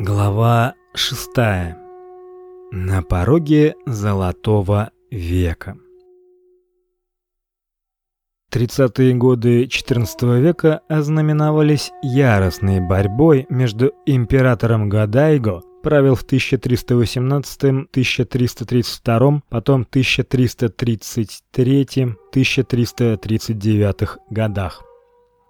Глава шестая. На пороге золотого века. Тридцатые годы XIV века ознаменовались яростной борьбой между императором Гадайго, правил в 1318-1332, потом 1333-1339 годах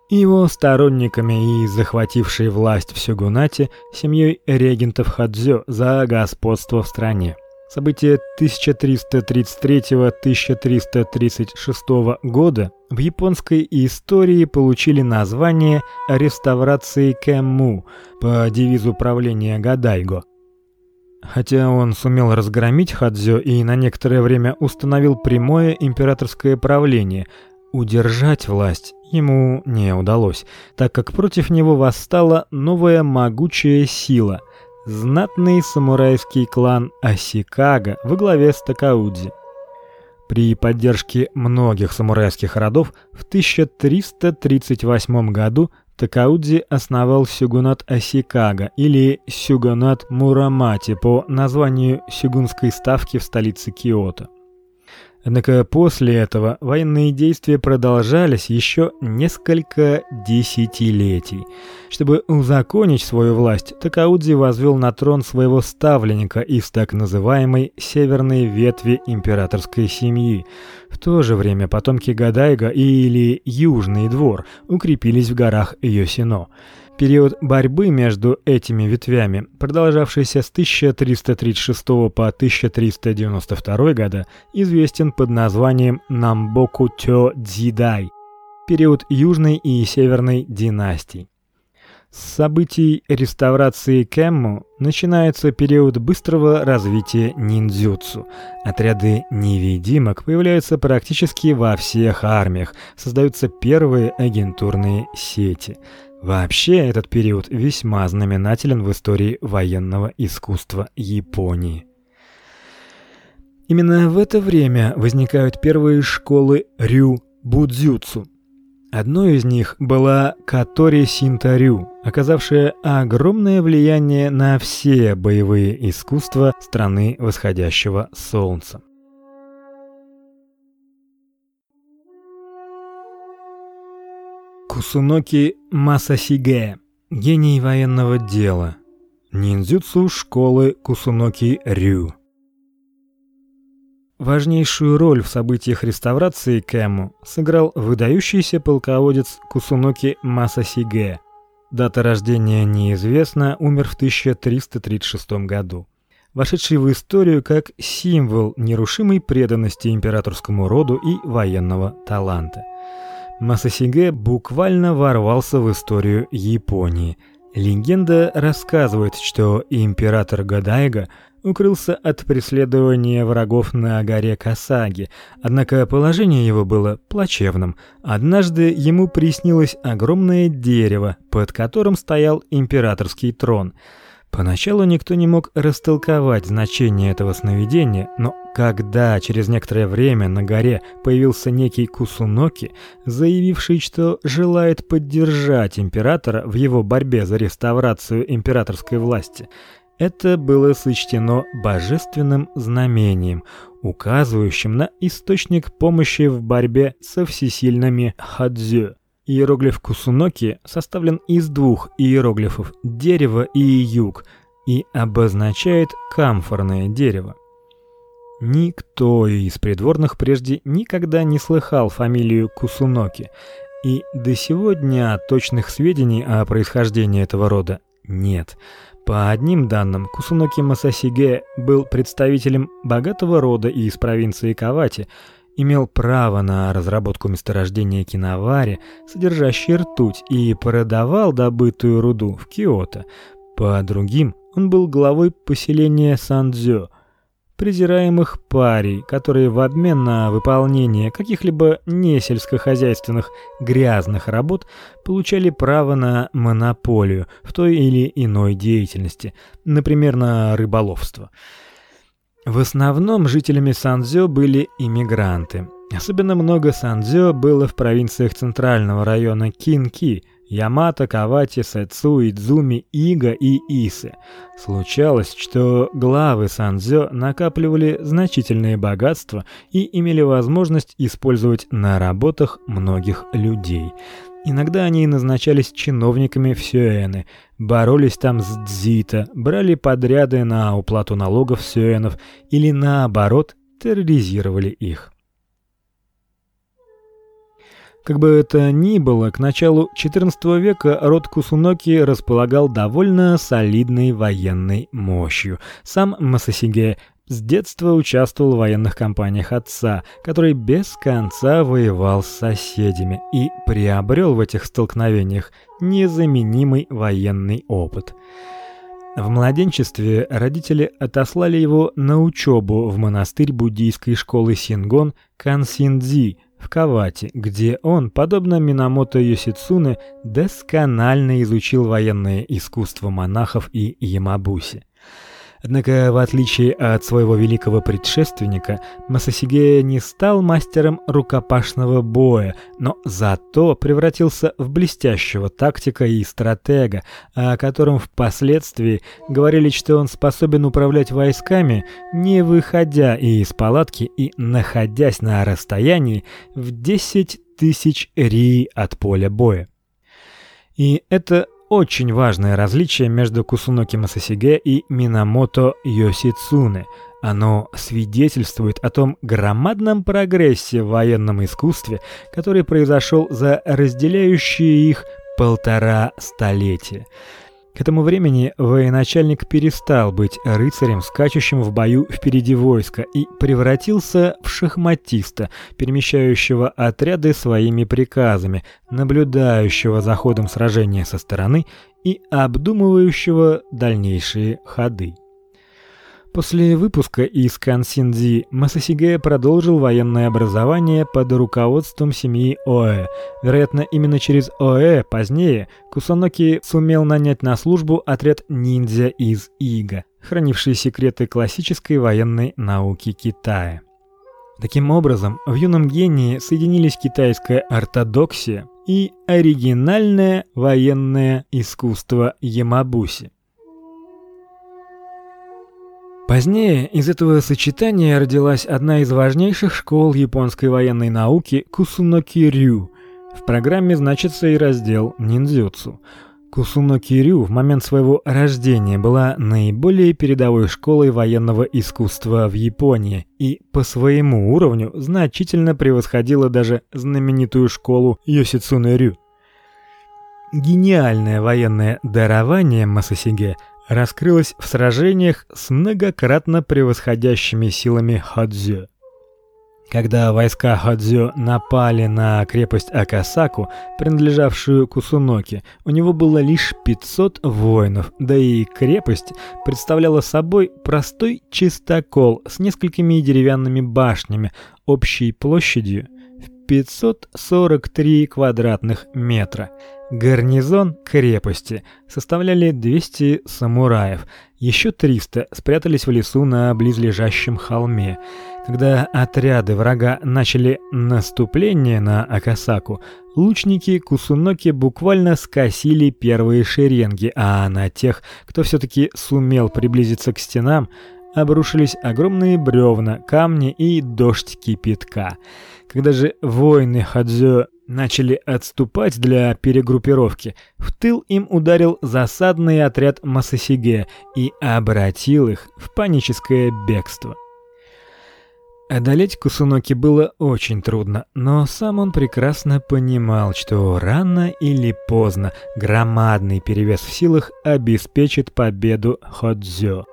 его сторонниками и захватившей власть в сёгунате семьей регентов Хадзё за господство в стране. События 1333-1336 года в японской истории получили название реставрации Кэмму по девизу правления Гадайго. Хотя он сумел разгромить Хадзё и на некоторое время установил прямое императорское правление, удержать власть ему не удалось, так как против него восстала новая могучая сила знатный самурайский клан Асикага во главе с Такаудзи. При поддержке многих самурайских родов в 1338 году Такаудзи основал сюгунат Асикага или сюгунат Мурамати по названию сюгунской ставки в столице Киото. Однако после этого военные действия продолжались еще несколько десятилетий. Чтобы узаконить свою власть, Такаудзи возвел на трон своего ставленника из так называемой северной ветви императорской семьи. В то же время потомки Гадайга или Южный двор укрепились в горах Йосино. Период борьбы между этими ветвями, продолжавшийся с 1336 по 1392 года, известен под названием Намбоку Тё Дзидай, период южной и северной династий. С событий реставрации Кэмму начинается период быстрого развития ниндзюцу. Отряды невидимок появляются практически во всех армиях, создаются первые агентурные сети – Вообще, этот период весьма знаменателен в истории военного искусства Японии. Именно в это время возникают первые школы рю будзюцу. Одной из них была Катори Синтарю, оказавшая огромное влияние на все боевые искусства страны восходящего солнца. Кусуноки Масасиге, гений военного дела. Ниндзюцу школы Кусуноки Рю. Важнейшую роль в событиях реставрации Кэму сыграл выдающийся полководец Кусуноки Масасиге. Дата рождения неизвестна, умер в 1336 году. Вошедший в историю как символ нерушимой преданности императорскому роду и военного таланта. Масасиге буквально ворвался в историю Японии. Легенда рассказывает, что император Гадайга укрылся от преследования врагов на горе Касаги, однако положение его было плачевным. Однажды ему приснилось огромное дерево, под которым стоял императорский трон – Поначалу никто не мог растолковать значение этого сновидения, но когда через некоторое время на горе появился некий Кусуноки, заявивший, что желает поддержать императора в его борьбе за реставрацию императорской власти, это было сочтено божественным знамением, указывающим на источник помощи в борьбе со всесильными Хадзю. Иероглиф Кусуноки составлен из двух иероглифов дерево и юг и обозначает камфорное дерево. Никто из придворных прежде никогда не слыхал фамилию Кусуноки, и до сегодня точных сведений о происхождении этого рода нет. По одним данным, Кусуноки Масасиге был представителем богатого рода из провинции Кавати – имел право на разработку месторождения киновари, содержащей ртуть, и продавал добытую руду в Киото. По другим, он был главой поселения Сандзё, презираемых парей, которые в обмен на выполнение каких-либо несельскохозяйственных грязных работ получали право на монополию в той или иной деятельности, например, на рыболовство. В основном жителями Сандзё были иммигранты. Особенно много сандзё было в провинциях центрального района Кинки, Ямато, Кавати, Сэцу, Идзуми, Ига и Исы. Случалось, что главы сандзё накапливали значительные богатства и имели возможность использовать на работах многих людей. Иногда они назначались чиновниками в Сюэны, боролись там с дзита, брали подряды на уплату налогов сюэнов или наоборот терроризировали их. Как бы это ни было, к началу XIV века род Кусуноки располагал довольно солидной военной мощью. Сам Масасиге с детства участвовал в военных кампаниях отца, который без конца воевал с соседями и приобрел в этих столкновениях незаменимый военный опыт. В младенчестве родители отослали его на учебу в монастырь буддийской школы Сингон Кансиндзи в Кавати, где он, подобно Минамото Йосицуне, досконально изучил военное искусство монахов и ямабуси. Однако, в отличие от своего великого предшественника, Масасиге не стал мастером рукопашного боя, но зато превратился в блестящего тактика и стратега, о котором впоследствии говорили, что он способен управлять войсками, не выходя из палатки и находясь на расстоянии в 10 тысяч ри от поля боя. И это очень важное различие между Кусуноки Масасиге и Минамото Йосицуне. Оно свидетельствует о том громадном прогрессе в военном искусстве, который произошел за разделяющие их полтора столетия. К этому времени военачальник перестал быть рыцарем, скачущим в бою впереди войска, и превратился в шахматиста, перемещающего отряды своими приказами, наблюдающего за ходом сражения со стороны и обдумывающего дальнейшие ходы. После выпуска из Кансинзи Масасиге продолжил военное образование под руководством семьи Оэ. Вероятно, именно через Оэ позднее Кусаноки сумел нанять на службу отряд ниндзя из Ига, хранивший секреты классической военной науки Китая. Таким образом, в юном гении соединились китайская ортодоксия и оригинальное военное искусство ямабуси. Позднее из этого сочетания родилась одна из важнейших школ японской военной науки Кусуноки-рю. В программе значится и раздел ниндзюцу. Кусуноки-рю в момент своего рождения была наиболее передовой школой военного искусства в Японии и по своему уровню значительно превосходила даже знаменитую школу Йосицуне-рю. Гениальное военное дарование Масасиге раскрылась в сражениях с многократно превосходящими силами Ходзё. Когда войска Ходзё напали на крепость Акасаку, принадлежавшую Кусуноки, у него было лишь 500 воинов, да и крепость представляла собой простой чистокол с несколькими деревянными башнями общей площадью 543 квадратных метра. Гарнизон крепости составляли 200 самураев, еще 300 спрятались в лесу на близлежащем холме. Когда отряды врага начали наступление на Акасаку, лучники Кусуноки буквально скосили первые шеренги, а на тех, кто все таки сумел приблизиться к стенам, обрушились огромные бревна, камни и дождь кипятка. Когда же воины Хадзё начали отступать для перегруппировки, в тыл им ударил засадный отряд Масасиге и обратил их в паническое бегство. Одолеть Кусуноки было очень трудно, но сам он прекрасно понимал, что рано или поздно громадный перевес в силах обеспечит победу Ходзё.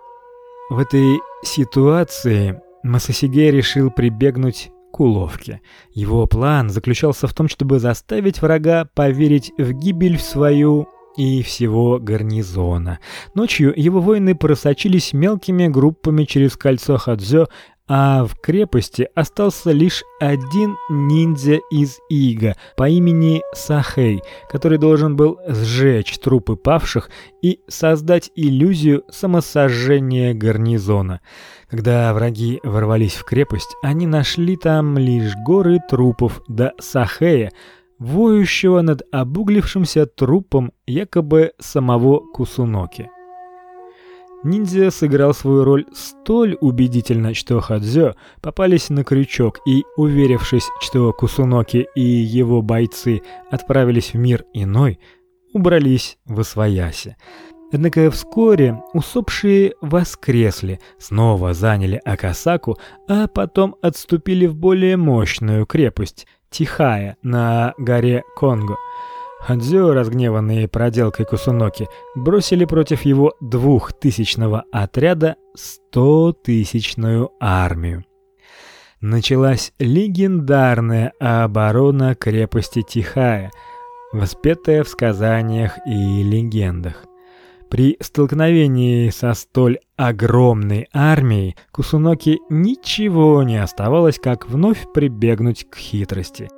В этой ситуации Масасиге решил прибегнуть к уловке. Его план заключался в том, чтобы заставить врага поверить в гибель свою и всего гарнизона. Ночью его воины просочились мелкими группами через кольцо Хадзё, а в крепости остался лишь один ниндзя из Ига по имени Сахей, который должен был сжечь трупы павших и создать иллюзию самосожжения гарнизона. Когда враги ворвались в крепость, они нашли там лишь горы трупов да Сахея, воющего над обуглившимся трупом якобы самого Кусуноки. Ниндзя сыграл свою роль столь убедительно, что Хадзё попались на крючок и, уверившись, что Кусуноки и его бойцы отправились в мир иной, убрались в освояси. Однако вскоре усопшие воскресли, снова заняли Акасаку, а потом отступили в более мощную крепость Тихая на горе Конго. Хадзё, разгневанные проделкой Кусуноки, бросили против его двухтысячного отряда стотысячную армию. Началась легендарная оборона крепости Тихая, воспетая в сказаниях и легендах. При столкновении со столь огромной армией Кусуноки ничего не оставалось, как вновь прибегнуть к хитрости.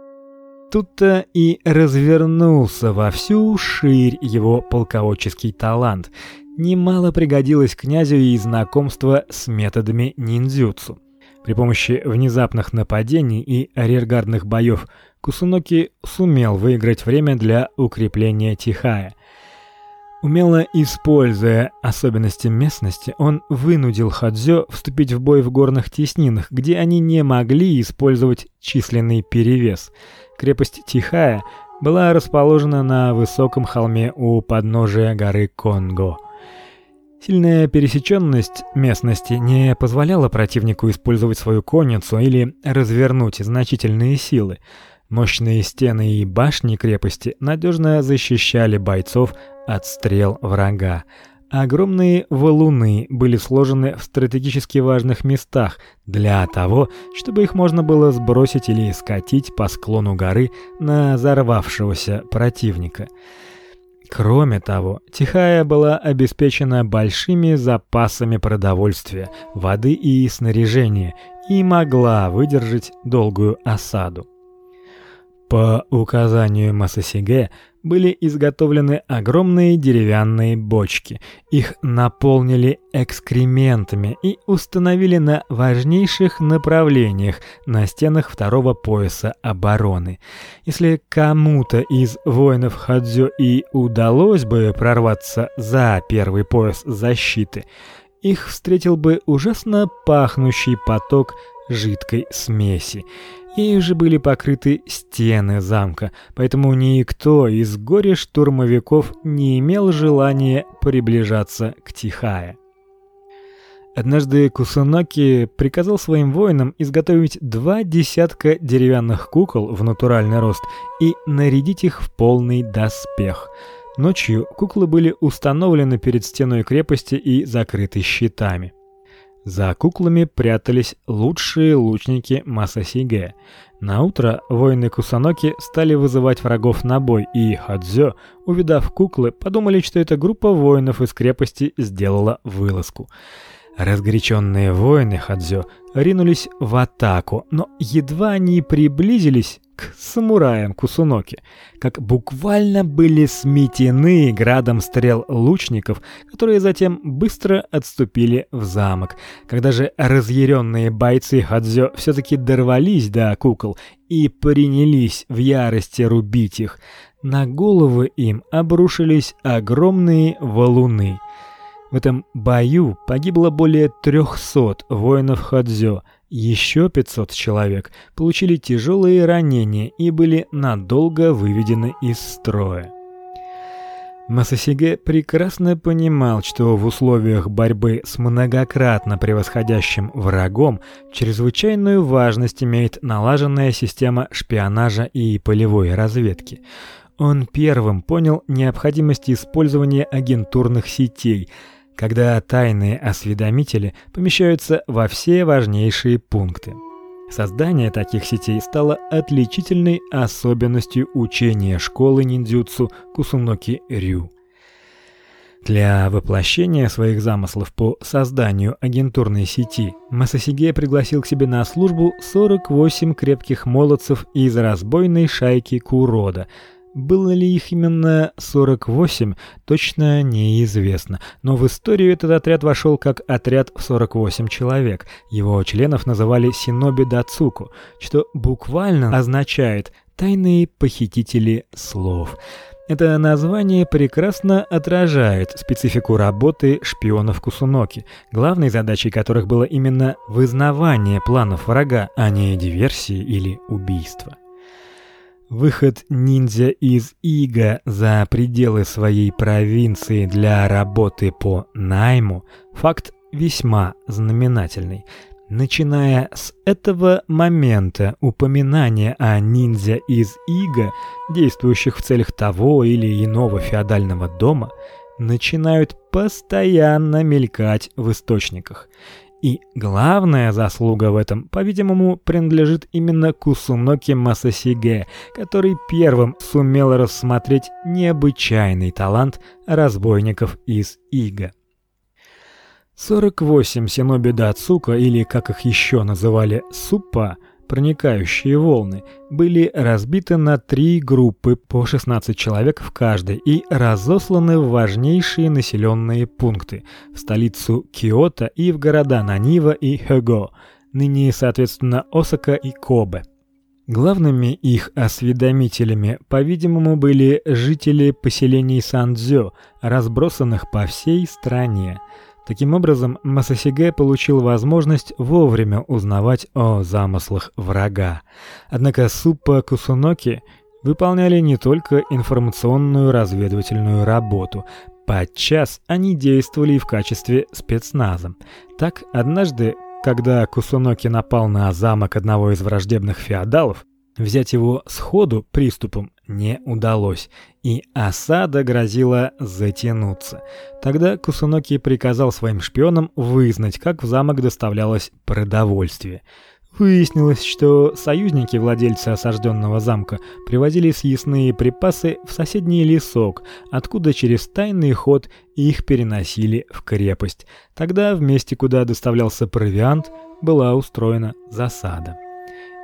Тут-то и развернулся во всю ширь его полководческий талант. Немало пригодилось князю и знакомство с методами ниндзюцу. При помощи внезапных нападений и арьергардных боев Кусуноки сумел выиграть время для укрепления Тихая. Умело используя особенности местности, он вынудил Хадзё вступить в бой в горных теснинах, где они не могли использовать численный перевес. Крепость Тихая была расположена на высоком холме у подножия горы Конго. Сильная пересеченность местности не позволяла противнику использовать свою конницу или развернуть значительные силы. Мощные стены и башни крепости надежно защищали бойцов от стрел врага. Огромные валуны были сложены в стратегически важных местах для того, чтобы их можно было сбросить или скатить по склону горы на взорвавшегося противника. Кроме того, Тихая была обеспечена большими запасами продовольствия, воды и снаряжения и могла выдержать долгую осаду. По указанию Масасиге были изготовлены огромные деревянные бочки. Их наполнили экскрементами и установили на важнейших направлениях на стенах второго пояса обороны. Если кому-то из воинов Хадзё и удалось бы прорваться за первый пояс защиты, их встретил бы ужасно пахнущий поток жидкой смеси. Ей уже были покрыты стены замка, поэтому никто из горе-штурмовиков не имел желания приближаться к Тихая. Однажды Кусунаки приказал своим воинам изготовить два десятка деревянных кукол в натуральный рост и нарядить их в полный доспех. Ночью куклы были установлены перед стеной крепости и закрыты щитами. За куклами прятались лучшие лучники Масасиге. На утро воины Кусаноки стали вызывать врагов на бой, и Хадзё, увидав куклы, подумали, что эта группа воинов из крепости сделала вылазку. Разгоряченные воины Хадзё ринулись в атаку, но едва они приблизились к самураям Кусуноки, как буквально были сметены градом стрел лучников, которые затем быстро отступили в замок. Когда же разъяренные бойцы Хадзё все таки дорвались до кукол и принялись в ярости рубить их, на головы им обрушились огромные валуны. В этом бою погибло более 300 воинов Хадзё, еще 500 человек получили тяжелые ранения и были надолго выведены из строя. Масасиге прекрасно понимал, что в условиях борьбы с многократно превосходящим врагом чрезвычайную важность имеет налаженная система шпионажа и полевой разведки. Он первым понял необходимость использования агентурных сетей – когда тайные осведомители помещаются во все важнейшие пункты. Создание таких сетей стало отличительной особенностью учения школы ниндзюцу Кусуноки Рю. Для воплощения своих замыслов по созданию агентурной сети Масасиге пригласил к себе на службу 48 крепких молодцев из разбойной шайки Курода. Было ли их именно 48, точно неизвестно, но в историю этот отряд вошел как отряд в 48 человек. Его членов называли синоби дацуку, что буквально означает тайные похитители слов. Это название прекрасно отражает специфику работы шпионов Кусуноки, главной задачей которых было именно вызнавание планов врага, а не диверсии или убийства. Выход ниндзя из Ига за пределы своей провинции для работы по найму факт весьма знаменательный. Начиная с этого момента упоминания о ниндзя из Ига, действующих в целях того или иного феодального дома, начинают постоянно мелькать в источниках. И главная заслуга в этом, по-видимому, принадлежит именно Кусуноки Масасиге, который первым сумел рассмотреть необычайный талант разбойников из Ига. 48 синоби дацука или как их еще называли супа, проникающие волны, были разбиты на три группы по 16 человек в каждой и разосланы в важнейшие населенные пункты: в столицу Киото и в города Нанива и Хёго, ныне соответственно Осака и Кобе. Главными их осведомителями, по-видимому, были жители поселений Сандзё, разбросанных по всей стране. Таким образом, Масасиге получил возможность вовремя узнавать о замыслах врага. Однако Суппа Кусуноки выполняли не только информационную разведывательную работу, подчас они действовали и в качестве спецназа. Так, однажды, когда Кусуноки напал на замок одного из враждебных феодалов, Взять его сходу приступом не удалось, и осада грозила затянуться. Тогда Кусуноки приказал своим шпионам вызнать, как в замок доставлялось продовольствие. Выяснилось, что союзники владельца осажденного замка привозили съестные припасы в соседний лесок, откуда через тайный ход их переносили в крепость. Тогда в месте, куда доставлялся провиант, была устроена засада.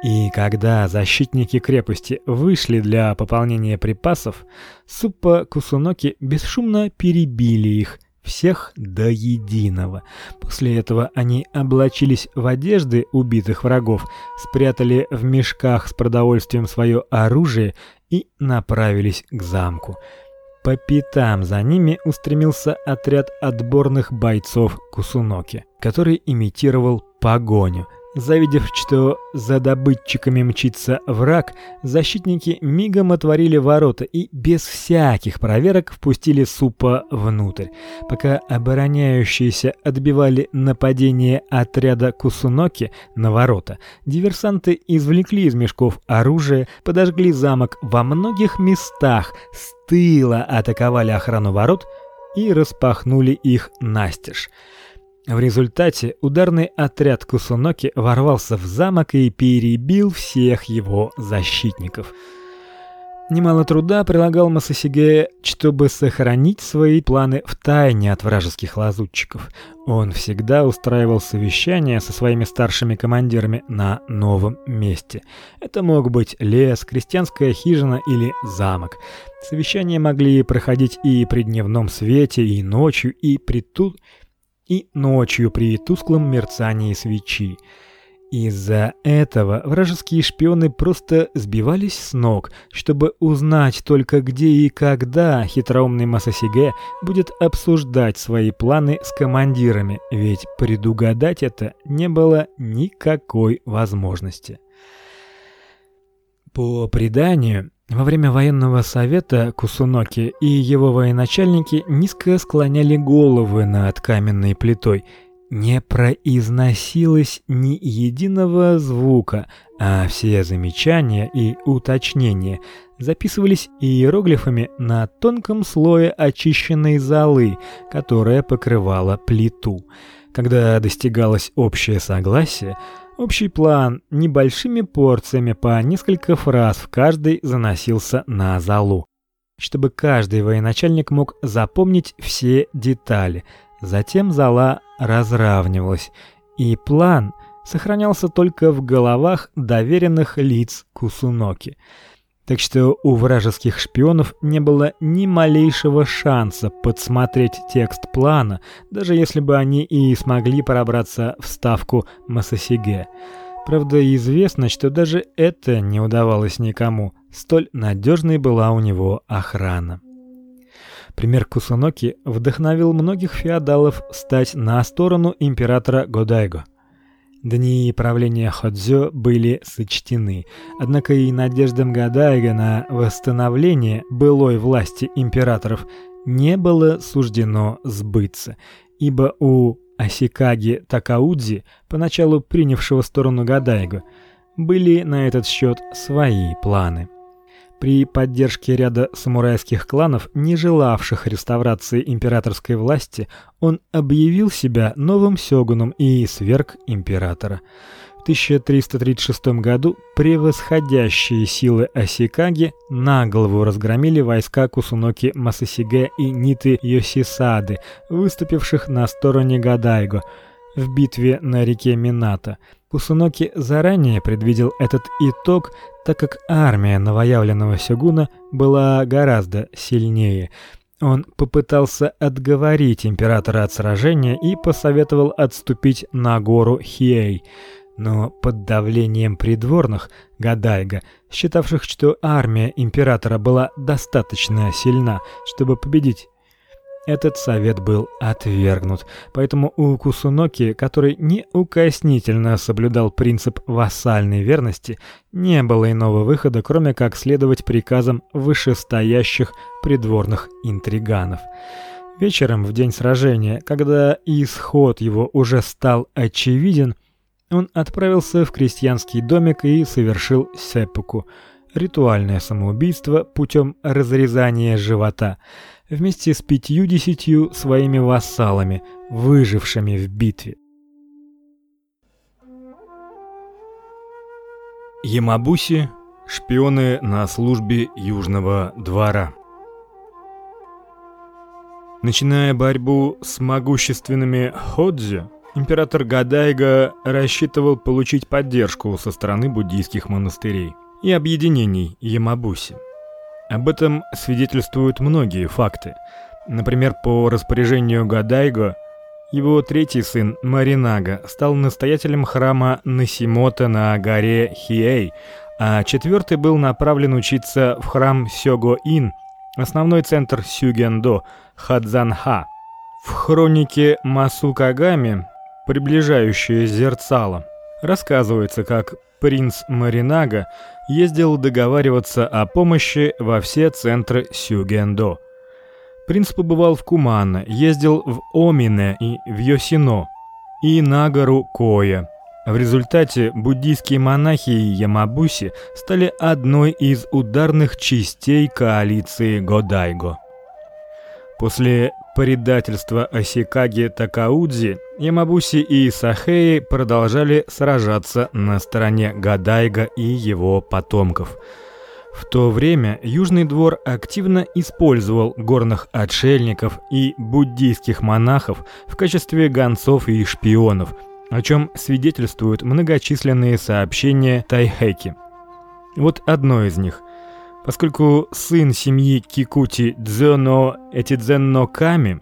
И когда защитники крепости вышли для пополнения припасов, Суппа Кусуноки бесшумно перебили их всех до единого. После этого они облачились в одежды убитых врагов, спрятали в мешках с продовольствием свое оружие и направились к замку. По пятам за ними устремился отряд отборных бойцов Кусуноки, который имитировал погоню – Завидев, что за добытчиками мчится враг, защитники мигом отворили ворота и без всяких проверок впустили супа внутрь. Пока обороняющиеся отбивали нападение отряда Кусуноки на ворота, диверсанты извлекли из мешков оружие, подожгли замок во многих местах, с тыла атаковали охрану ворот и распахнули их настежь. В результате ударный отряд Кусуноки ворвался в замок и перебил всех его защитников. Немало труда прилагал Масасиге, чтобы сохранить свои планы в тайне от вражеских лазутчиков. Он всегда устраивал совещания со своими старшими командирами на новом месте. Это мог быть лес, крестьянская хижина или замок. Совещания могли проходить и при дневном свете, и ночью, и при тут и ночью при тусклом мерцании свечи. Из-за этого вражеские шпионы просто сбивались с ног, чтобы узнать только где и когда хитроумный Масасиге будет обсуждать свои планы с командирами, ведь предугадать это не было никакой возможности. По преданию, во время военного совета Кусуноки и его военачальники низко склоняли головы над каменной плитой. Не произносилось ни единого звука, а все замечания и уточнения записывались иероглифами на тонком слое очищенной золы, которая покрывала плиту. Когда достигалось общее согласие, Общий план небольшими порциями по несколько фраз в каждой заносился на залу. чтобы каждый военачальник мог запомнить все детали. Затем зала разравнивалась, и план сохранялся только в головах доверенных лиц Кусуноки. Так что у вражеских шпионов не было ни малейшего шанса подсмотреть текст плана, даже если бы они и смогли пробраться в ставку Масасиге. Правда, известно, что даже это не удавалось никому, столь надежной была у него охрана. Пример Кусуноки вдохновил многих феодалов стать на сторону императора Годайго. Дни правления Ходзё были сочтены, однако и надеждам Годайга на восстановление былой власти императоров не было суждено сбыться, ибо у Асикаги Такаудзи, поначалу принявшего сторону Годайго, были на этот счет свои планы. При поддержке ряда самурайских кланов, не желавших реставрации императорской власти, он объявил себя новым сёгуном и сверг императора. В 1336 году превосходящие силы Асикаги наголову разгромили войска Кусуноки Масасиге и Ниты Йосисады, выступивших на стороне Гадайго в битве на реке Минато. Кусуноки заранее предвидел этот итог, так как армия новоявленного сёгуна была гораздо сильнее. Он попытался отговорить императора от сражения и посоветовал отступить на гору Хиэй. Но под давлением придворных Гадайга, считавших, что армия императора была достаточно сильна, чтобы победить этот совет был отвергнут, поэтому у Кусуноки, который неукоснительно соблюдал принцип вассальной верности, не было иного выхода, кроме как следовать приказам вышестоящих придворных интриганов. Вечером в день сражения, когда исход его уже стал очевиден, он отправился в крестьянский домик и совершил сеппуку ритуальное самоубийство путем разрезания живота вместе с пятью-десятью своими вассалами, выжившими в битве. Ямабуси шпионы на службе Южного двора. Начиная борьбу с могущественными ходзи, император Гадайга рассчитывал получить поддержку со стороны буддийских монастырей и объединений Ямабуси. Об этом свидетельствуют многие факты. Например, по распоряжению Гадайго его третий сын Маринага стал настоятелем храма Насимото на горе Хиэй, а четвертый был направлен учиться в храм Сёго-ин, основной центр сюгендо Хадзанха. В хронике Масукагами, приближающее зерцало, рассказывается, как принц Маринага ездил договариваться о помощи во все центры Сюгендо. Принц побывал в Кумано, ездил в Омине и в Йосино, и на гору Коя. В результате буддийские монахи Ямабуси стали одной из ударных частей коалиции Годайго. После предательства Асикаги Такаудзи, Ямабуси и Сахеи продолжали сражаться на стороне Гадайга и его потомков. В то время Южный двор активно использовал горных отшельников и буддийских монахов в качестве гонцов и шпионов, о чем свидетельствуют многочисленные сообщения Тайхэки. Вот одно из них – Поскольку сын семьи Кикути Дзёно Этидзенно Ками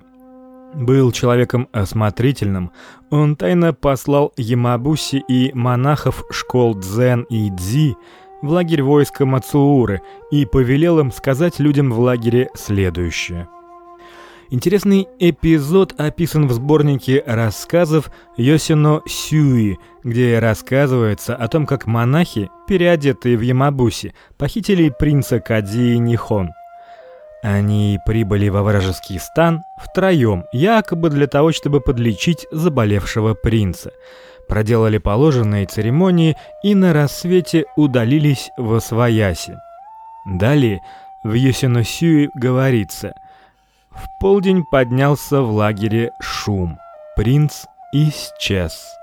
был человеком осмотрительным, он тайно послал Ямабуси и монахов школ Дзен и Дзи в лагерь войска Мацууры и повелел им сказать людям в лагере следующее: Интересный эпизод описан в сборнике рассказов Йосино Сюи, где рассказывается о том, как монахи, переодетые в ямабуси, похитили принца Кадзи Нихон. Они прибыли во вражеский стан втроем, якобы для того, чтобы подлечить заболевшего принца. Проделали положенные церемонии и на рассвете удалились в Освояси. Далее в Йосино Сюи говорится – в полдень поднялся в лагере шум. Принц исчез.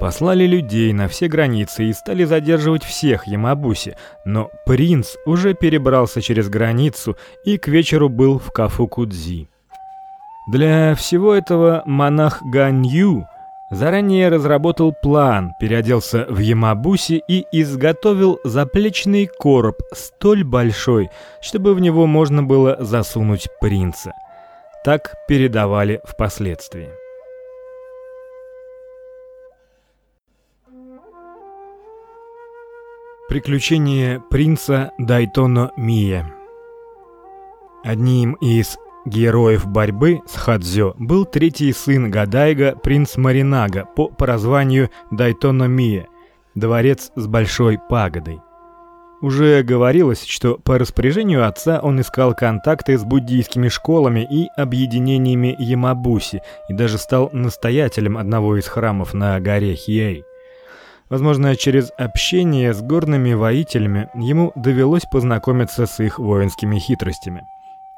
Послали людей на все границы и стали задерживать всех Ямабуси, но принц уже перебрался через границу и к вечеру был в Кафукудзи. Для всего этого монах Ганью заранее разработал план, переоделся в Ямабуси и изготовил заплечный короб столь большой, чтобы в него можно было засунуть принца. Так передавали впоследствии. Приключения принца Дайтоно Мия. Одним из героев борьбы с Хадзё был третий сын Гадайга, принц Маринага, по прозванию Дайтоно Мия, дворец с большой пагодой. Уже говорилось, что по распоряжению отца он искал контакты с буддийскими школами и объединениями Ямабуси и даже стал настоятелем одного из храмов на горе Хиэй. Возможно, через общение с горными воителями ему довелось познакомиться с их воинскими хитростями.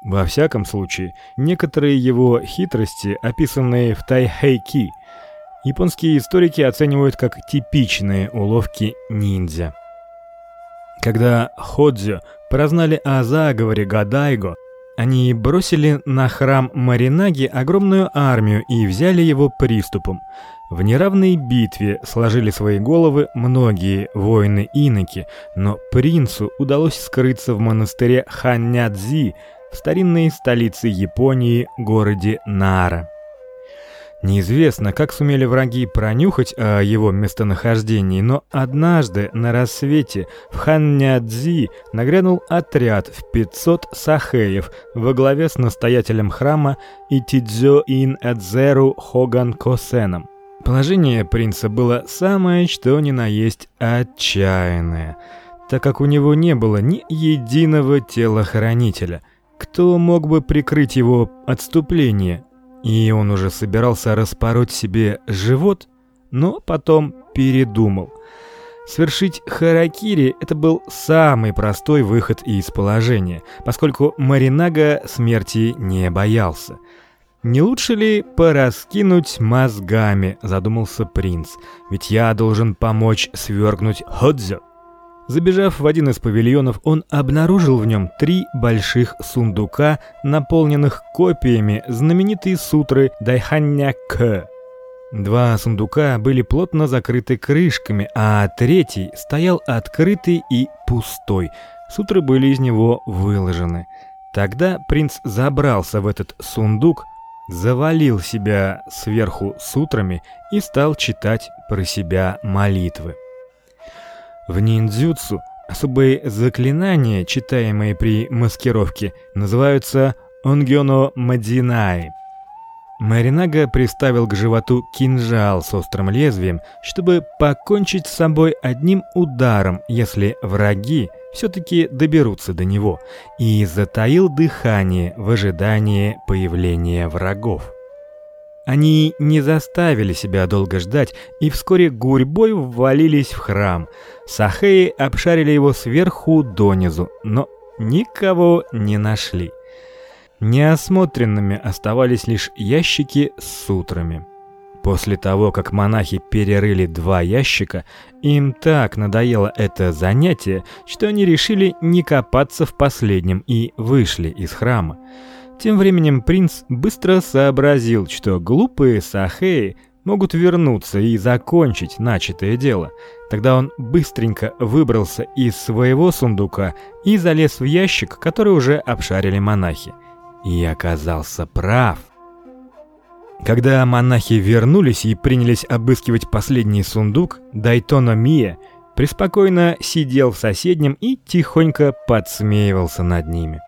Во всяком случае, некоторые его хитрости, описанные в Тайхэйки, японские историки оценивают как типичные уловки ниндзя. Когда Ходзё прознали о заговоре Гадайго, они бросили на храм Маринаги огромную армию и взяли его приступом. В неравной битве сложили свои головы многие воины-иноки, но принцу удалось скрыться в монастыре Ханнядзи в старинной столице Японии, городе Нара. Неизвестно, как сумели враги пронюхать о его местонахождении, но однажды на рассвете в Ханнядзи нагрянул отряд в 500 сахеев во главе с настоятелем храма Итидзё ин Эдзеру Хоган Косеном. Положение принца было самое что ни на есть отчаянное, так как у него не было ни единого телохранителя, кто мог бы прикрыть его отступление, и он уже собирался распороть себе живот, но потом передумал. Свершить харакири это был самый простой выход из положения, поскольку Маринага смерти не боялся. Не лучше ли пораскинуть мозгами, задумался принц. Ведь я должен помочь свергнуть Ходзё. Забежав в один из павильонов, он обнаружил в нем три больших сундука, наполненных копиями знаменитой сутры Дайханья-К. Два сундука были плотно закрыты крышками, а третий стоял открытый и пустой. Сутры были из него выложены. Тогда принц забрался в этот сундук, завалил себя сверху сутрами и стал читать про себя молитвы. В ниндзюцу особые заклинания, читаемые при маскировке, называются онгёно мадзинай. Маринага приставил к животу кинжал с острым лезвием, чтобы покончить с собой одним ударом, если враги все таки доберутся до него, и затаил дыхание в ожидании появления врагов. Они не заставили себя долго ждать и вскоре гурьбой ввалились в храм. Сахеи обшарили его сверху донизу, но никого не нашли. Неосмотренными оставались лишь ящики с сутрами. После того, как монахи перерыли два ящика, им так надоело это занятие, что они решили не копаться в последнем и вышли из храма. Тем временем принц быстро сообразил, что глупые сахеи могут вернуться и закончить начатое дело. Тогда он быстренько выбрался из своего сундука и залез в ящик, который уже обшарили монахи. И оказался прав. Когда монахи вернулись и принялись обыскивать последний сундук, Дайтоно Мия преспокойно сидел в соседнем и тихонько подсмеивался над ними.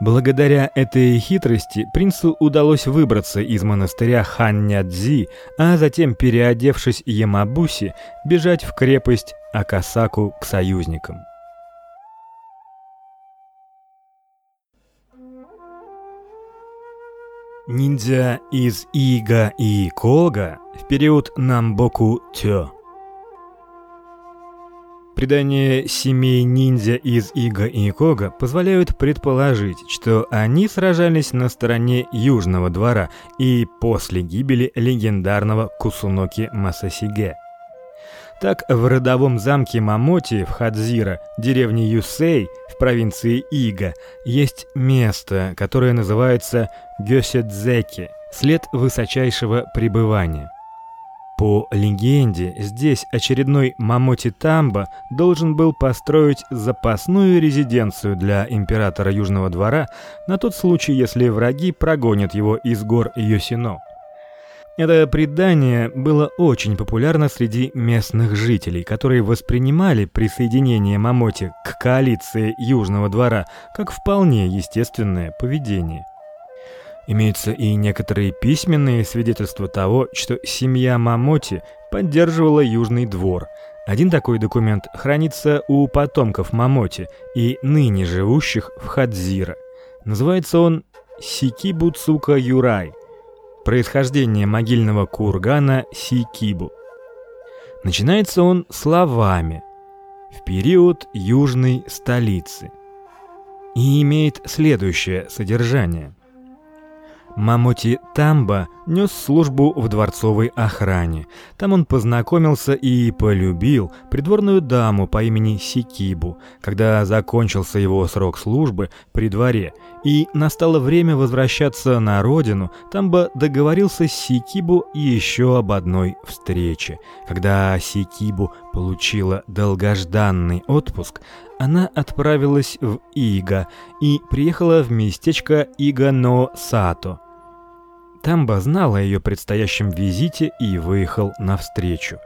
Благодаря этой хитрости принцу удалось выбраться из монастыря Ханнядзи, а затем, переодевшись Ямабуси, бежать в крепость Акасаку к союзникам. Ниндзя из Ига и Кога в период Намбоку Тё. Предания семей ниндзя из Ига и Кога позволяют предположить, что они сражались на стороне Южного двора и после гибели легендарного Кусуноки Масасиге. Так, в родовом замке Мамоти в Хадзира, деревне Юсей в провинции Ига, есть место, которое называется Гёседзеки, след высочайшего пребывания. По легенде, здесь очередной Мамоти Тамба должен был построить запасную резиденцию для императора Южного двора на тот случай, если враги прогонят его из гор Йосино. Это предание было очень популярно среди местных жителей, которые воспринимали присоединение Мамоти к коалиции Южного двора как вполне естественное поведение. Имеются и некоторые письменные свидетельства того, что семья Мамоти поддерживала Южный двор. Один такой документ хранится у потомков Мамоти и ныне живущих в Хадзира. Называется он Сикибуцука Юрай – происхождение могильного кургана Сикибу. Начинается он словами в период южной столицы и имеет следующее содержание. Мамоти Тамба нес службу в дворцовой охране. Там он познакомился и полюбил придворную даму по имени Сикибу. Когда закончился его срок службы при дворе и настало время возвращаться на родину, Тамба договорился с Сикибу еще об одной встрече. Когда Сикибу получила долгожданный отпуск, она отправилась в Ига и приехала в местечко Игано-Сато. Тамба знал о ее предстоящем визите и выехал навстречу.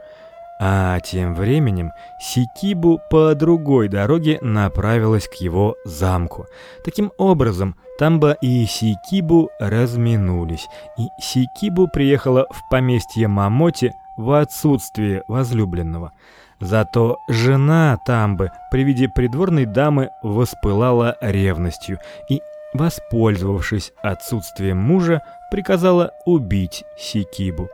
А тем временем Сикибу по другой дороге направилась к его замку. Таким образом, Тамба и Сикибу разминулись, и Сикибу приехала в поместье Мамоти в отсутствие возлюбленного. Зато жена Тамбы при виде придворной дамы воспылала ревностью и воспользовавшись отсутствием мужа, приказала убить Сикибу.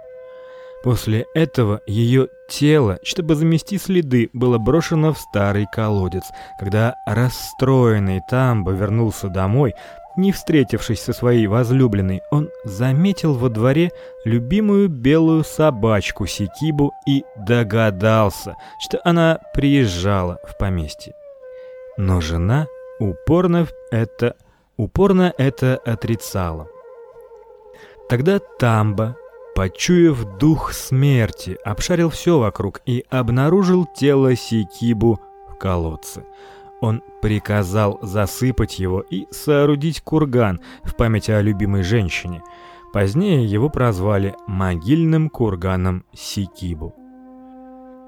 После этого ее тело, чтобы замести следы, было брошено в старый колодец. Когда расстроенный Тамба вернулся домой, не встретившись со своей возлюбленной, он заметил во дворе любимую белую собачку Сикибу и догадался, что она приезжала в поместье. Но жена упорно это упорно это отрицала. Тогда Тамба, почуяв дух смерти, обшарил все вокруг и обнаружил тело Сикибу в колодце. Он приказал засыпать его и соорудить курган в память о любимой женщине. Позднее его прозвали могильным курганом Сикибу.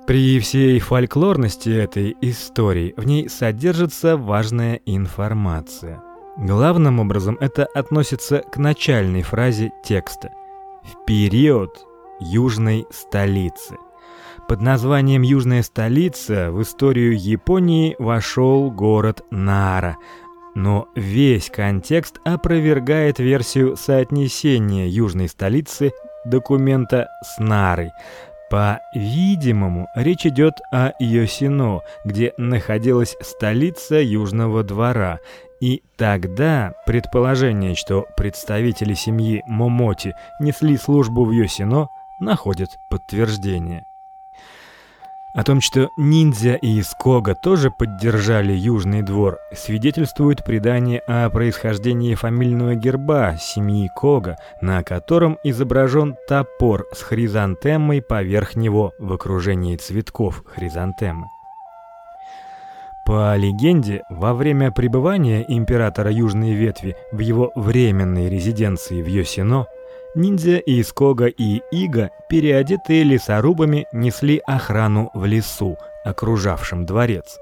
При всей фольклорности этой истории в ней содержится важная информация. Главным образом это относится к начальной фразе текста. В период южной столицы. Под названием Южная столица в историю Японии вошел город Нара, но весь контекст опровергает версию соотнесения южной столицы документа с Нарой. По-видимому, речь идет о Йосино, где находилась столица Южного двора, и тогда предположение, что представители семьи Момоти несли службу в Йосино, находит подтверждение. О том, что ниндзя и Скога тоже поддержали Южный двор, свидетельствует предание о происхождении фамильного герба семьи Кога, на котором изображен топор с хризантемой поверх него в окружении цветков хризантемы. По легенде, во время пребывания императора Южной ветви в его временной резиденции в Йосино, ниндзя из Кога и Ига, переодетые лесорубами, несли охрану в лесу, окружавшем дворец.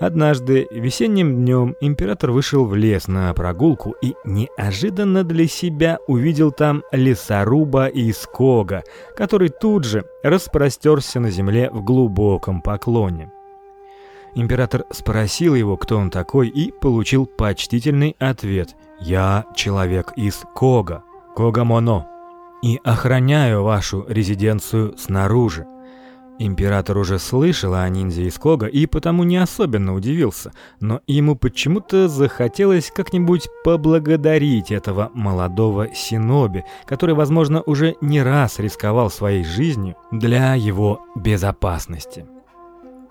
Однажды весенним днем император вышел в лес на прогулку и неожиданно для себя увидел там лесоруба из Кога, который тут же распростерся на земле в глубоком поклоне. Император спросил его, кто он такой, и получил почтительный ответ: "Я человек из Кога, Когамоно, и охраняю вашу резиденцию снаружи". Император уже слышал о ниндзя из Кога и потому не особенно удивился, но ему почему-то захотелось как-нибудь поблагодарить этого молодого синоби, который, возможно, уже не раз рисковал своей жизнью для его безопасности.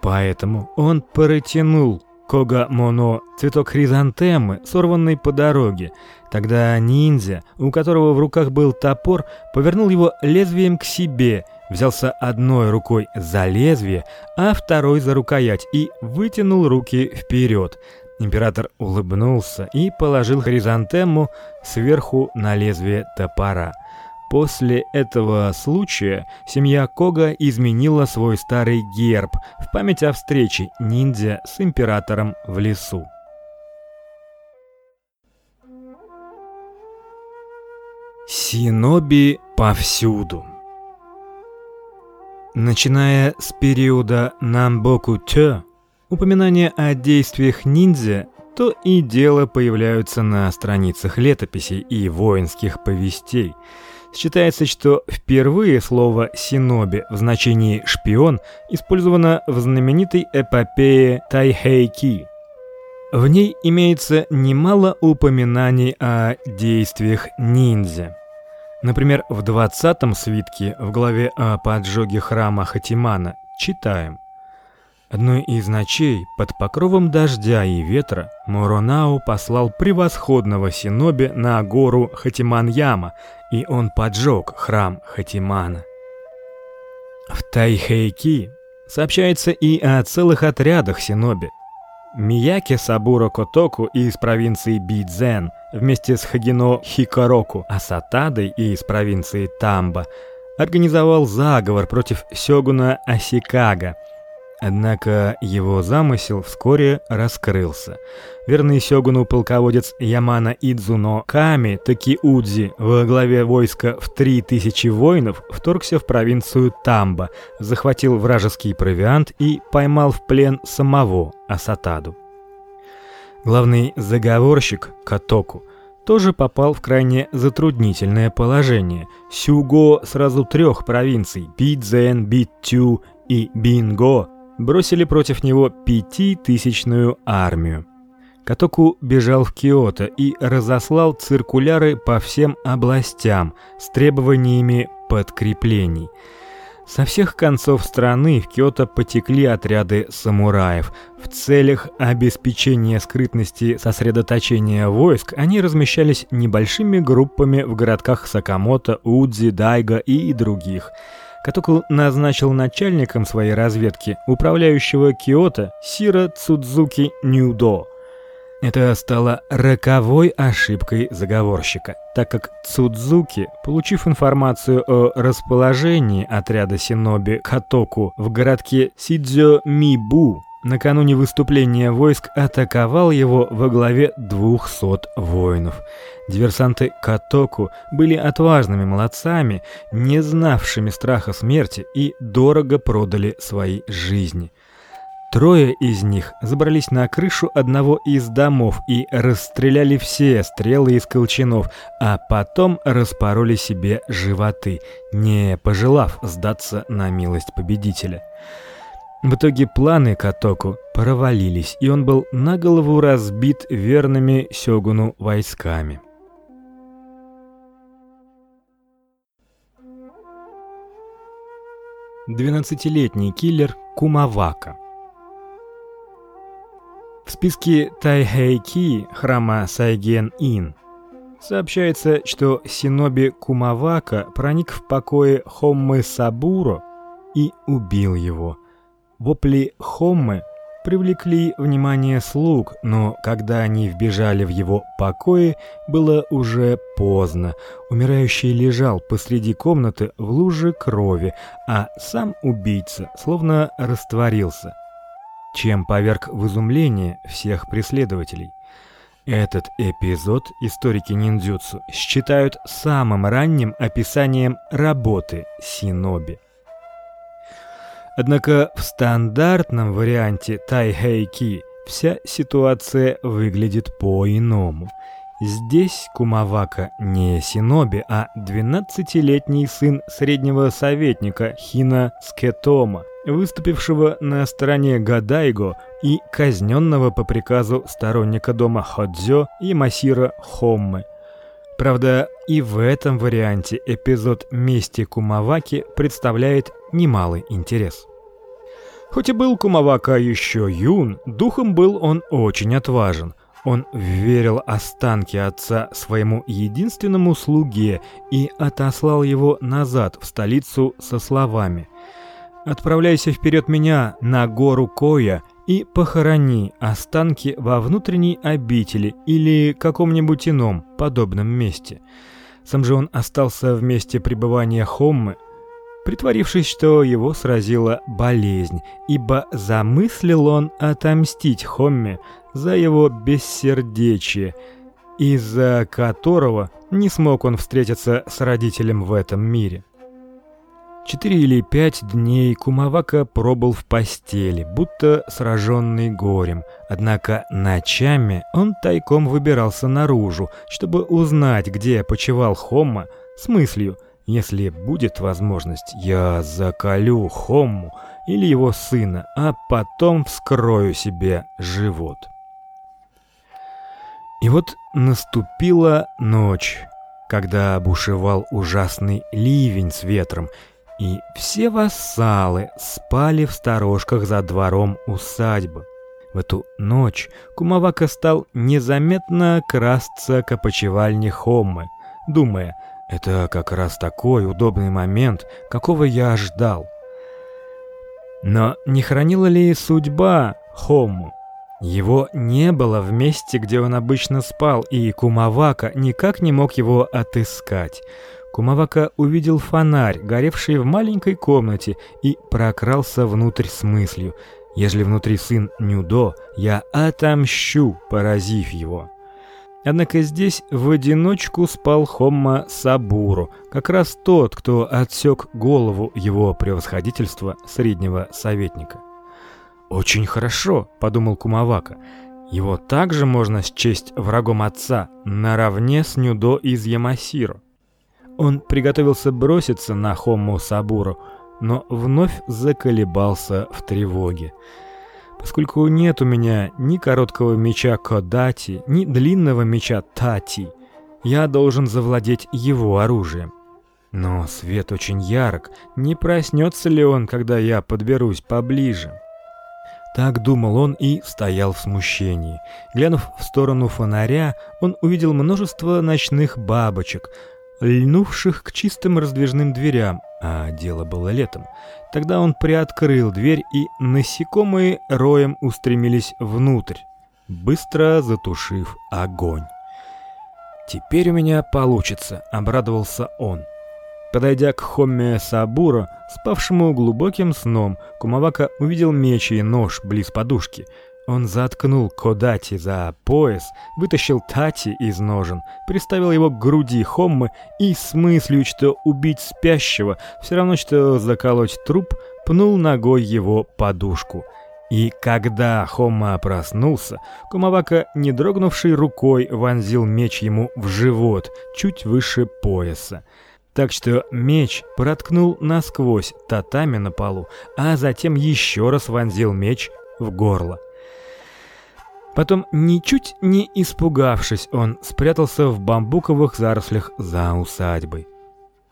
Поэтому он протянул Кога Моно цветок хризантемы, сорванный по дороге. Тогда ниндзя, у которого в руках был топор, повернул его лезвием к себе – взялся одной рукой за лезвие, а второй за рукоять и вытянул руки вперед. Император улыбнулся и положил хризантему сверху на лезвие топора. После этого случая семья Кога изменила свой старый герб в память о встрече ниндзя с императором в лесу. Синоби повсюду. Начиная с периода Намбоку Тё, упоминания о действиях ниндзя то и дело появляются на страницах летописей и воинских повестей. Считается, что впервые слово синоби в значении шпион использовано в знаменитой эпопее Тайхэйки. В ней имеется немало упоминаний о действиях ниндзя. Например, в 20-м свитке в главе о поджоге храма Хатимана читаем: Одной из ночей под покровом дождя и ветра Муронау послал превосходного синоби на гору Хатиман-Яма, и он поджег храм Хатимана. В Тайхэйки сообщается и о целых отрядах синоби. Мияки Сабуро Котоку из провинции Бидзен вместе с Хагино Хикароку Асатадой из провинции Тамба организовал заговор против сёгуна Асикага. Однако его замысел вскоре раскрылся. Верный сёгуну полководец Ямана Идзуно Ками Такиудзи во главе войска в 3000 воинов вторгся в провинцию Тамба, захватил вражеский провиант и поймал в плен самого Асатаду. Главный заговорщик Катоку тоже попал в крайне затруднительное положение. Сюго сразу трех провинций Бидзен, Биттю и Бинго бросили против него пятитысячную армию. Катоку бежал в Киото и разослал циркуляры по всем областям с требованиями подкреплений. Со всех концов страны в Киото потекли отряды самураев. В целях обеспечения скрытности сосредоточения войск они размещались небольшими группами в городках Сакамото, Удзи, Дайга и других. Катоку назначил начальником своей разведки управляющего Киото Сира Цудзуки Нюдо. Это стало роковой ошибкой заговорщика, так как Цудзуки, получив информацию о расположении отряда синоби Катоку в городке Сидзё-Мибу, накануне выступления войск атаковал его во главе 200 воинов. Диверсанты Катоку были отважными молодцами, не знавшими страха смерти и дорого продали свои жизни. Трое из них забрались на крышу одного из домов и расстреляли все стрелы из колчанов, а потом распороли себе животы, не пожелав сдаться на милость победителя. В итоге планы Катоку провалились, и он был на голову разбит верными сёгуну войсками. Двенадцатилетний киллер Кумавака в списке Тайхэйки храма Сайген-ин сообщается, что синоби Кумавака проник в покои Хоммы Сабуро и убил его. Вопли Хоммы привлекли внимание слуг, но когда они вбежали в его покои, было уже поздно. Умирающий лежал посреди комнаты в луже крови, а сам убийца словно растворился чем поверг в изумление всех преследователей. Этот эпизод историки ниндзюцу считают самым ранним описанием работы синоби. Однако в стандартном варианте Тайхэйки вся ситуация выглядит по-иному. Здесь Кумавака не синоби, а 12-летний сын среднего советника Хина Скетома – выступившего на стороне Гадайго и казненного по приказу сторонника дома Ходзё и Масира Хоммы. Правда, и в этом варианте эпизод мести Кумаваки представляет немалый интерес. Хоть и был Кумавака еще юн, духом был он очень отважен. Он верил останки отца своему единственному слуге и отослал его назад в столицу со словами: "Отправляйся вперед меня на гору Коя и похорони останки во внутренней обители или каком-нибудь ином подобном месте". Сам же он остался в месте пребывания Хоммы, притворившись, что его сразила болезнь, ибо замыслил он отомстить Хомме за его бессердечие, из-за которого не смог он встретиться с родителем в этом мире. Четыре или пять дней Кумавака пробыл в постели, будто сраженный горем. Однако ночами он тайком выбирался наружу, чтобы узнать, где почивал Хомма, с мыслью: если будет возможность, я заколю Хомму или его сына, а потом вскрою себе живот. И вот наступила ночь, когда бушевал ужасный ливень с ветром, и все вассалы спали в сторожках за двором усадьбы. В эту ночь Кумавака стал незаметно красться к опочивальне Хоммы, думая, это как раз такой удобный момент, какого я ждал. Но не хранила ли судьба Хомму? Его не было в месте, где он обычно спал, и Кумавака никак не мог его отыскать. Кумавака увидел фонарь, горевший в маленькой комнате, и прокрался внутрь с мыслью: "Если внутри сын Нюдо, я отомщу, поразив его". Однако здесь в одиночку спал Хомма Сабуру, как раз тот, кто отсек голову его превосходительства среднего советника. Очень хорошо, подумал Кумавака. Его также можно счесть врагом отца, наравне с Нюдо из Ямасиро. Он приготовился броситься на Хомму Сабуру, но вновь заколебался в тревоге. Поскольку нет у меня ни короткого меча Кодати, ни длинного меча Тати, я должен завладеть его оружием. Но свет очень ярок, не проснется ли он, когда я подберусь поближе? Так думал он и стоял в смущении. Глянув в сторону фонаря, он увидел множество ночных бабочек, льнувших к чистым раздвижным дверям, а дело было летом. Тогда он приоткрыл дверь, и насекомые роем устремились внутрь, быстро затушив огонь. Теперь у меня получится, обрадовался он. Подойдя к Хомме Сабура, спавшему глубоким сном, Кумавака увидел меч и нож близ подушки. Он заткнул Кодати за пояс, вытащил Тати из ножен, приставил его к груди Хоммы и с мыслью, что убить спящего все равно что заколоть труп, пнул ногой его подушку. И когда Хомма проснулся, Кумавака, не дрогнувшей рукой, вонзил меч ему в живот, чуть выше пояса. Так что меч проткнул насквозь татами на полу, а затем еще раз вонзил меч в горло. Потом, ничуть не испугавшись, он спрятался в бамбуковых зарослях за усадьбой.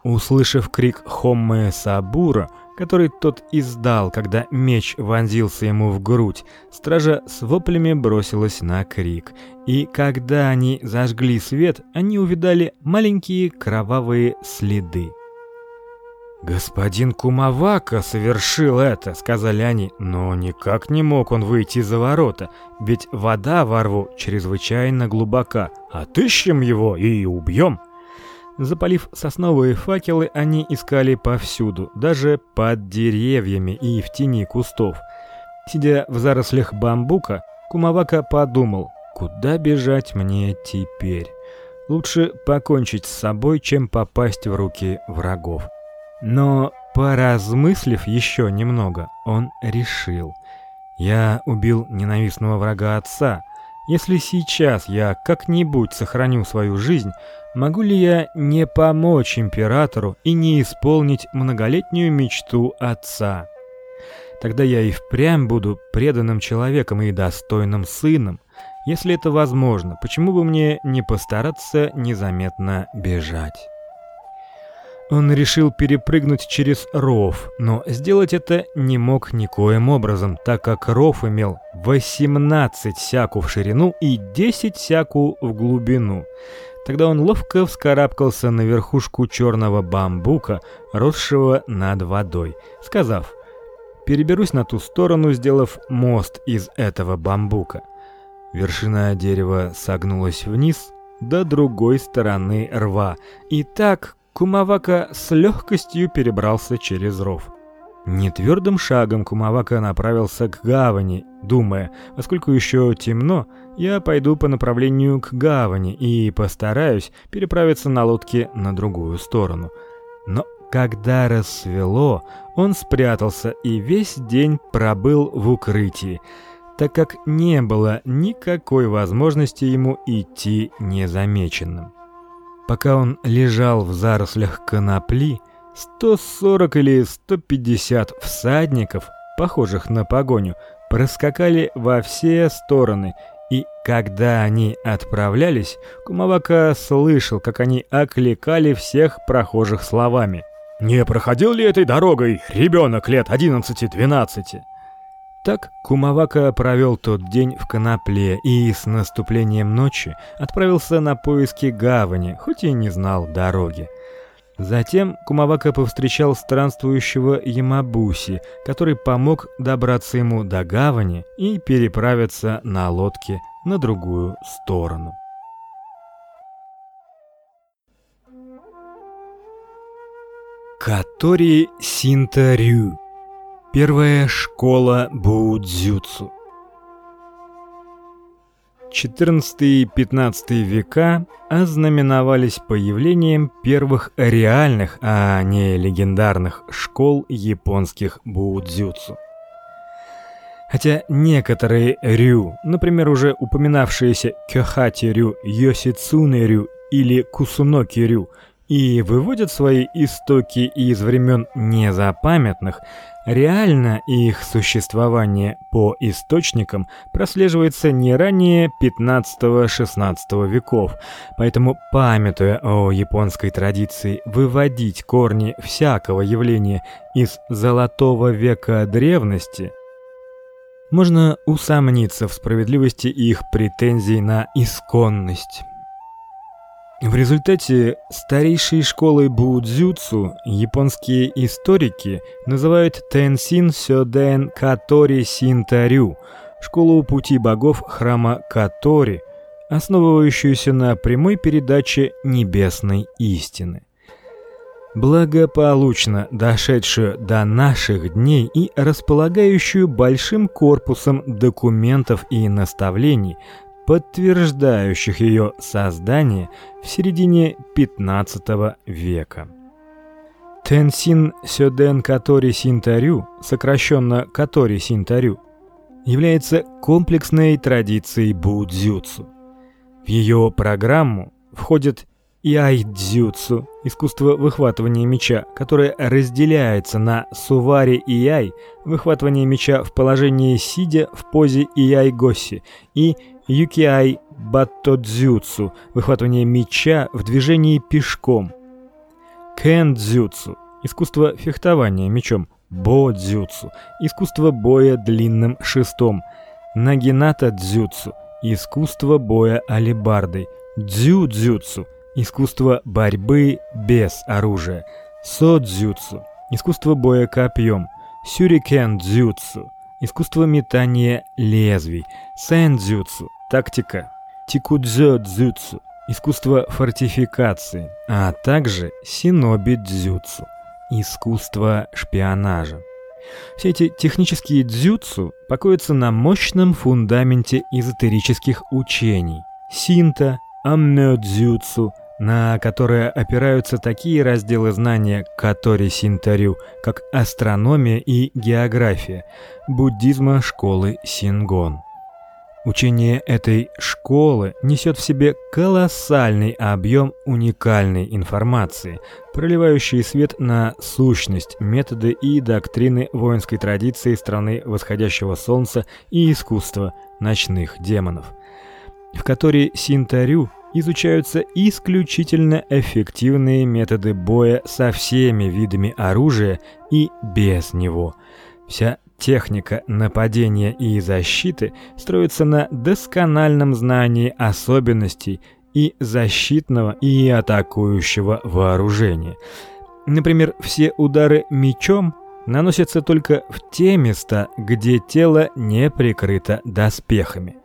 Услышав крик Хомме Сабура, который тот издал, когда меч вонзился ему в грудь, стража с воплями бросилась на крик. И когда они зажгли свет, они увидали маленькие кровавые следы. Господин Кумавака совершил это, сказали они, но никак не мог он выйти за ворота, ведь вода во рву чрезвычайно глубока. Отыщем его и убьем. Запалив сосновые факелы, они искали повсюду, даже под деревьями и в тени кустов. Сидя в зарослях бамбука, Кумавака подумал: куда бежать мне теперь? Лучше покончить с собой, чем попасть в руки врагов. Но, поразмыслив еще немного, он решил: я убил ненавистного врага отца. Если сейчас я как-нибудь сохраню свою жизнь, могу ли я не помочь императору и не исполнить многолетнюю мечту отца? Тогда я и впрямь буду преданным человеком и достойным сыном. Если это возможно, почему бы мне не постараться незаметно бежать? Он решил перепрыгнуть через ров, но сделать это не мог никоим образом, так как ров имел 18 сяку в ширину и 10 сяку в глубину. Тогда он ловко вскарабкался на верхушку черного бамбука, росшего над водой, сказав: "Переберусь на ту сторону, сделав мост из этого бамбука". Вершина дерева согнулась вниз до другой стороны рва, и так Кумавака с легкостью перебрался через ров. Нетвердым шагом Кумавака направился к гавани, думая, поскольку еще темно, я пойду по направлению к гавани и постараюсь переправиться на лодке на другую сторону. Но когда рассвело, он спрятался и весь день пробыл в укрытии, так как не было никакой возможности ему идти незамеченным. Пока он лежал в зарослях конопли, 140 или 150 всадников, похожих на погоню, проскакали во все стороны, и когда они отправлялись, Кумавака слышал, как они окликали всех прохожих словами: "Не проходил ли этой дорогой ребенок лет 11-12?" Так Кумавака провел тот день в Конопле и с наступлением ночи отправился на поиски гавани, хоть и не знал дороги. Затем Кумавака повстречал странствующего Ямабуси, который помог добраться ему до гавани и переправиться на лодке на другую сторону. Катори Синтарю Первая школа будзюцу. 14 и 15 века ознаменовались появлением первых реальных, а не легендарных школ японских будзюцу. Хотя некоторые рю, например, уже упоминавшиеся Кёхати рю, Йосицуне рю или Кусуноки рю, и выводят свои истоки из времен незапамятных, Реально их существование по источникам прослеживается не ранее 15-16 веков. Поэтому, памятуя о японской традиции выводить корни всякого явления из золотого века древности, можно усомниться в справедливости их претензий на исконность. В результате старейшей школой будзюцу японские историки называют Тенсин Сёдэн Катори Синтарю, школу пути богов храма Катори, основывающуюся на прямой передаче небесной истины. Благополучно дошедшую до наших дней и располагающую большим корпусом документов и наставлений, подтверждающих ее создание в середине 15 века. Тенсин Сёдэн Катори Синтарю, сокращенно Катори Синтарю, является комплексной традицией будзюцу. В ее программу входит Яй-дзюцу, искусство выхватывания меча, которое разделяется на сувари и яй, выхватывание меча в положении сидя в позе ияй-госи, и юкиай баттодзюцу, выхватывание меча в движении пешком. Кэн-дзюцу, искусство фехтования мечом. Бо-дзюцу, искусство боя длинным шестом. Нагината-дзюцу, искусство боя алебардой. Дзю-дзюцу, искусство борьбы без оружия. Со-дзюцу, искусство боя копьем. Сюрикен-дзюцу, искусство метания лезвий. Сэн-дзюцу, тактика, тикудзё-дзюцу, искусство фортификации, а также синоби-дзюцу, искусство шпионажа. Все эти технические дзюцу покоятся на мощном фундаменте эзотерических учений: синта, аммё-дзюцу, на которое опираются такие разделы знания Катори Синтарю, как астрономия и география, буддизма школы Сингон. Учение этой школы несет в себе колоссальный объем уникальной информации, проливающей свет на сущность, методы и доктрины воинской традиции страны восходящего солнца и искусства ночных демонов, в которой Синтарю изучаются исключительно эффективные методы боя со всеми видами оружия и без него. Вся Техника нападения и защиты строится на доскональном знании особенностей и защитного, и атакующего вооружения. Например, все удары мечом наносятся только в те места, где тело не прикрыто доспехами.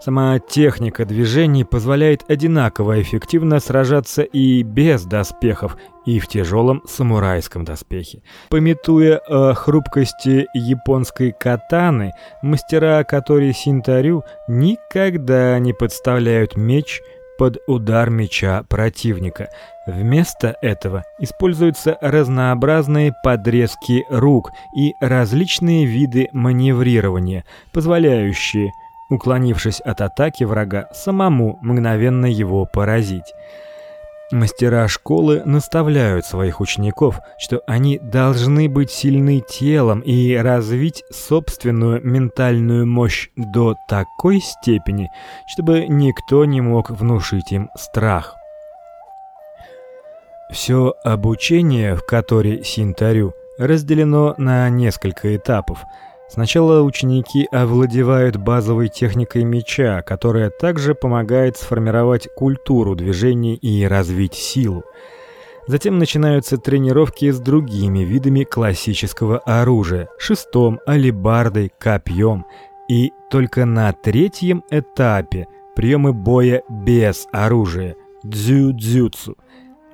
Сама техника движений позволяет одинаково эффективно сражаться и без доспехов, и в тяжелом самурайском доспехе. Пометуя о хрупкости японской катаны, мастера которые синтарю никогда не подставляют меч под удар меча противника. Вместо этого используются разнообразные подрезки рук и различные виды маневрирования, позволяющие уклонившись от атаки врага, самому мгновенно его поразить. Мастера школы наставляют своих учеников, что они должны быть сильны телом и развить собственную ментальную мощь до такой степени, чтобы никто не мог внушить им страх. Все обучение в которой Синтарю разделено на несколько этапов – Сначала ученики овладевают базовой техникой меча, которая также помогает сформировать культуру движений и развить силу. Затем начинаются тренировки с другими видами классического оружия: шестом, алебардой, копьем, и только на третьем этапе приемы боя без оружия дзю-дзюцу.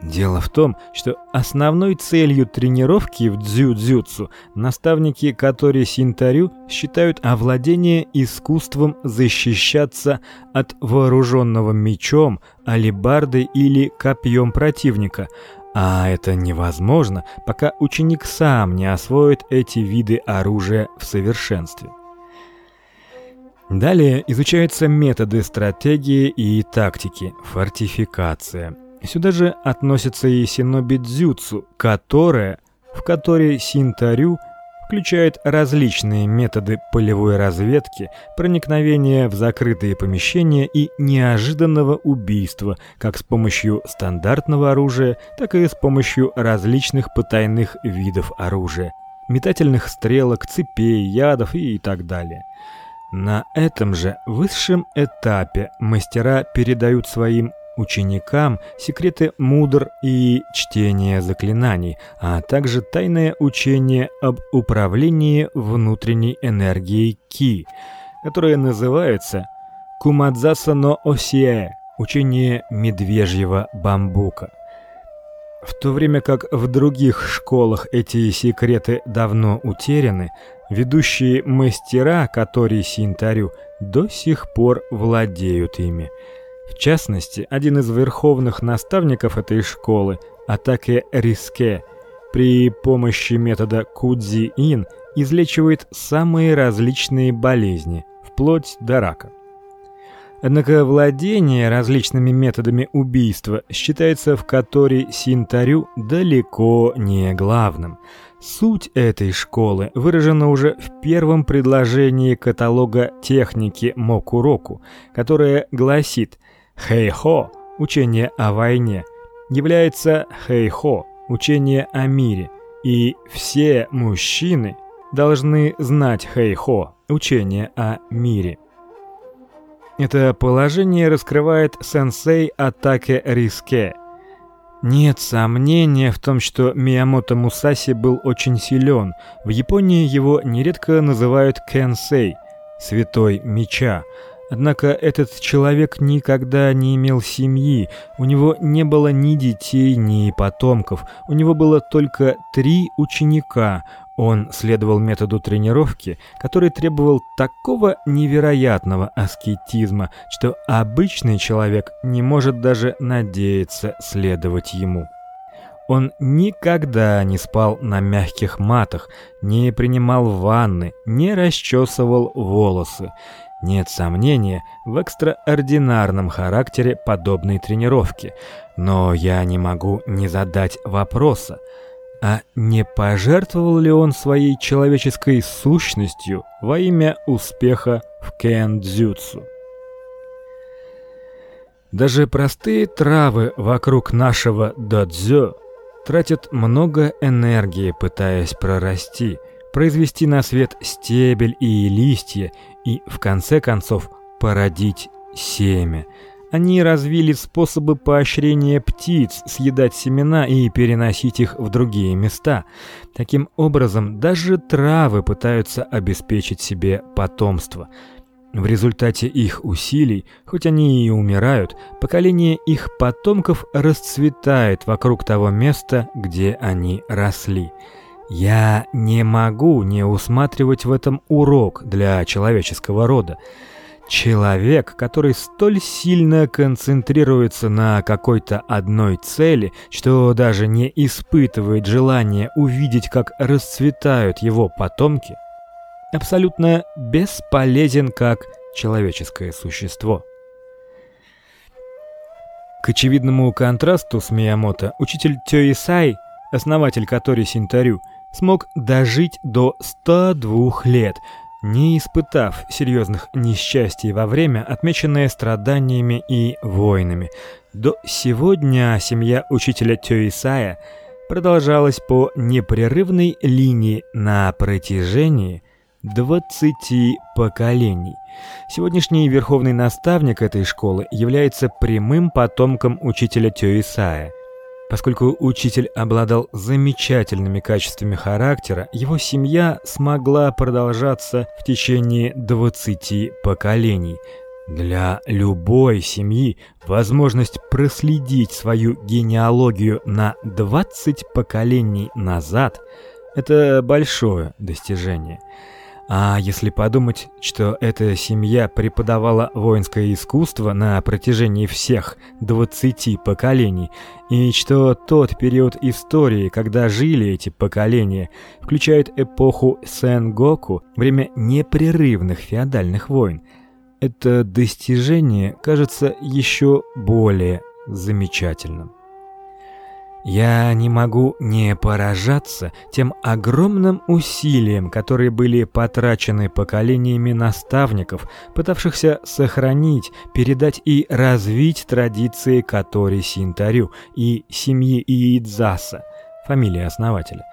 Дело в том, что основной целью тренировки в дзю-дзюцу наставники Катори Синтарю считают овладение искусством защищаться от вооруженного мечом, алебардой или копьем противника. А это невозможно, пока ученик сам не освоит эти виды оружия в совершенстве. Далее изучаются методы стратегии и тактики, фортификация, Сюда же относится и синобидзюцу, которая, в которой синтарю включает различные методы полевой разведки, проникновения в закрытые помещения и неожиданного убийства, как с помощью стандартного оружия, так и с помощью различных потайных видов оружия, метательных стрелок, цепей, ядов и так далее. На этом же высшем этапе мастера передают своим ученикам секреты мудр и чтение заклинаний, а также тайное учение об управлении внутренней энергией ки, которое называется Кумадзаса но Осие, учение медвежьего бамбука. В то время как в других школах эти секреты давно утеряны, ведущие мастера, которые синтарю, до сих пор владеют ими. В частности, один из верховных наставников этой школы, Атаке Риске, при помощи метода Кудзи-ин излечивает самые различные болезни, вплоть до рака. Однако владение различными методами убийства считается в Катори Синтарю далеко не главным. Суть этой школы выражена уже в первом предложении каталога техники Мокуроку, которое гласит: Хэйхо учение о войне является хэйхо учение о мире, и все мужчины должны знать хэйхо учение о мире. Это положение раскрывает сенсей Атаке Риске. Нет сомнения в том, что Миямото Мусаси был очень силен. В Японии его нередко называют кенсей, святой меча. Однако этот человек никогда не имел семьи, у него не было ни детей, ни потомков. У него было только три ученика. Он следовал методу тренировки, который требовал такого невероятного аскетизма, что обычный человек не может даже надеяться следовать ему. Он никогда не спал на мягких матах, не принимал ванны, не расчесывал волосы. Нет сомнения в экстраординарном характере подобной тренировки, но я не могу не задать вопроса: а не пожертвовал ли он своей человеческой сущностью во имя успеха в кендзюцу? Даже простые травы вокруг нашего додзё тратят много энергии, пытаясь прорасти, произвести на свет стебель и листья и в конце концов породить семя. Они развили способы поощрения птиц съедать семена и переносить их в другие места. Таким образом, даже травы пытаются обеспечить себе потомство. В результате их усилий, хоть они и умирают, поколение их потомков расцветает вокруг того места, где они росли. Я не могу не усматривать в этом урок для человеческого рода. Человек, который столь сильно концентрируется на какой-то одной цели, что даже не испытывает желания увидеть, как расцветают его потомки, абсолютно бесполезен как человеческое существо. К очевидному контрасту с Миямото учитель Тёисай, основатель Катори Синтарю, смог дожить до 102 лет, не испытав серьезных несчастий во время, отмеченное страданиями и войнами. До сегодня семья учителя Тёисая продолжалась по непрерывной линии на протяжении 20 поколений. Сегодняшний верховный наставник этой школы является прямым потомком учителя Тёисая – Поскольку учитель обладал замечательными качествами характера, его семья смогла продолжаться в течение 20 поколений. Для любой семьи возможность проследить свою генеалогию на 20 поколений назад это большое достижение. А если подумать, что эта семья преподавала воинское искусство на протяжении всех 20 поколений, и что тот период истории, когда жили эти поколения, включает эпоху Сэнгоку, время непрерывных феодальных войн, это достижение кажется еще более замечательным. Я не могу не поражаться тем огромным усилиям, которые были потрачены поколениями наставников, пытавшихся сохранить, передать и развить традиции Катори Синтарю и семьи Иидзаса, фамилии основателя.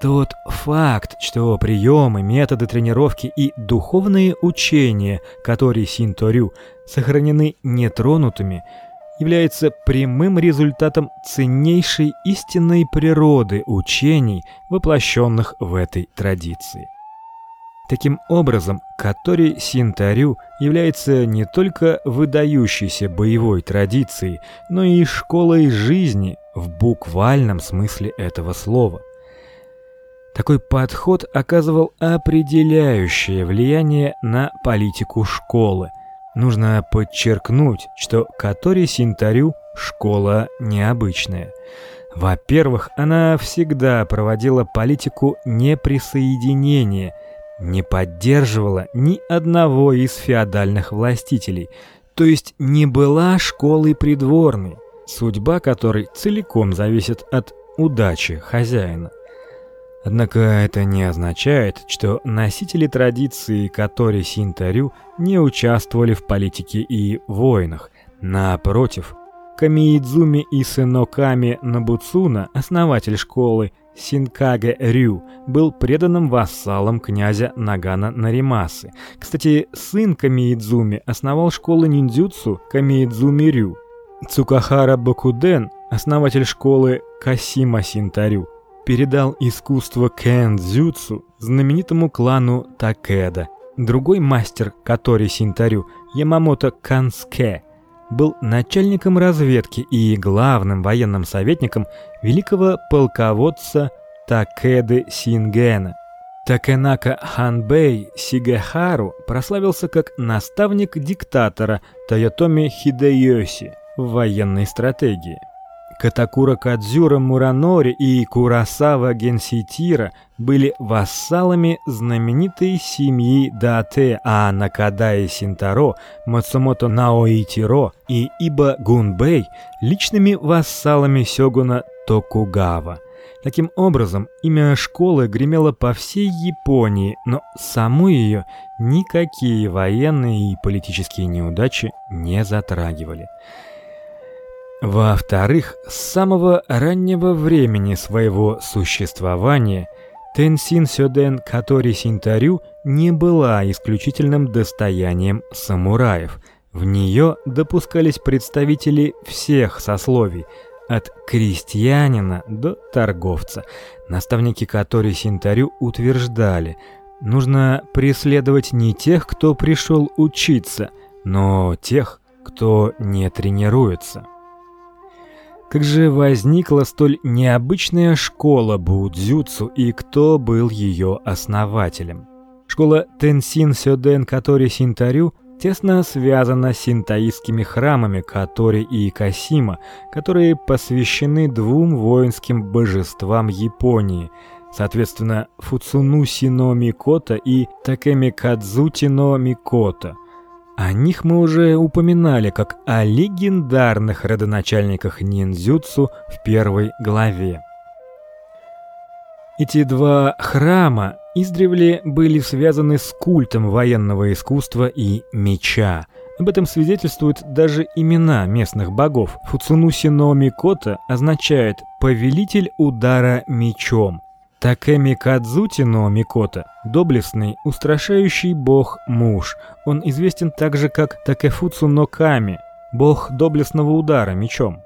Тот факт, что приемы, методы тренировки и духовные учения Катори Синторю сохранены нетронутыми – является прямым результатом ценнейшей истинной природы учений, воплощенных в этой традиции. Таким образом, Катори Синтарю является не только выдающейся боевой традицией, но и школой жизни в буквальном смысле этого слова. Такой подход оказывал определяющее влияние на политику школы, Нужно подчеркнуть, что Катори Синтарю школа необычная. Во-первых, она всегда проводила политику неприсоединения, не поддерживала ни одного из феодальных властителей, то есть не была школой придворной, судьба которой целиком зависит от удачи хозяина. Однако это не означает, что носители традиции Катори Синтарю не участвовали в политике и войнах. Напротив, Камиидзуми Исэноками Набуцуна, основатель школы Синкаге Рю, был преданным вассалом князя Нагана Наримасы. Кстати, сын Камиидзуми основал школу ниндзюцу Камиидзуми Рю. Цукахара Бакуден, основатель школы Касима Синтарю, передал искусство кендзюцу знаменитому клану Такеда. Другой мастер, который Синтарю, Ямамото Канске, был начальником разведки и главным военным советником великого полководца Такеды Сингена. Такенака Ханбэй Сигехару прославился как наставник диктатора Тойотоми Хидэёси в военной стратегии. Катакура Кадзюра Муранори и Курасава Генситира были вассалами знаменитой семьи Дате, а Накадаи Синтаро, Мацумото Наоитиро и Иба Гунбэй личными вассалами сёгуна Токугава. Таким образом, имя школы гремело по всей Японии, но саму ее никакие военные и политические неудачи не затрагивали. Во-вторых, с самого раннего времени своего существования Тенсин Сёден Катори Синтарю не была исключительным достоянием самураев. В нее допускались представители всех сословий, от крестьянина до торговца. Наставники Катори Синтарю утверждали, нужно преследовать не тех, кто пришел учиться, но тех, кто не тренируется. Как же возникла столь необычная школа будзюцу и кто был ее основателем? Школа Тенсин Сёден Катори Синтарю тесно связана с синтоистскими храмами Катори и Касима, которые посвящены двум воинским божествам Японии, соответственно, Фуцунуси но Микото и Такемикадзути но Микото – о них мы уже упоминали как о легендарных родоначальниках ниндзюцу в первой главе. Эти два храма издревле были связаны с культом военного искусства и меча. Об этом свидетельствуют даже имена местных богов. Фуцунуси но Микото означает повелитель удара мечом, Такеми Кадзути но Микото доблестный, устрашающий бог-муж. Он известен также как Такефуцу но Ками, бог доблестного удара мечом.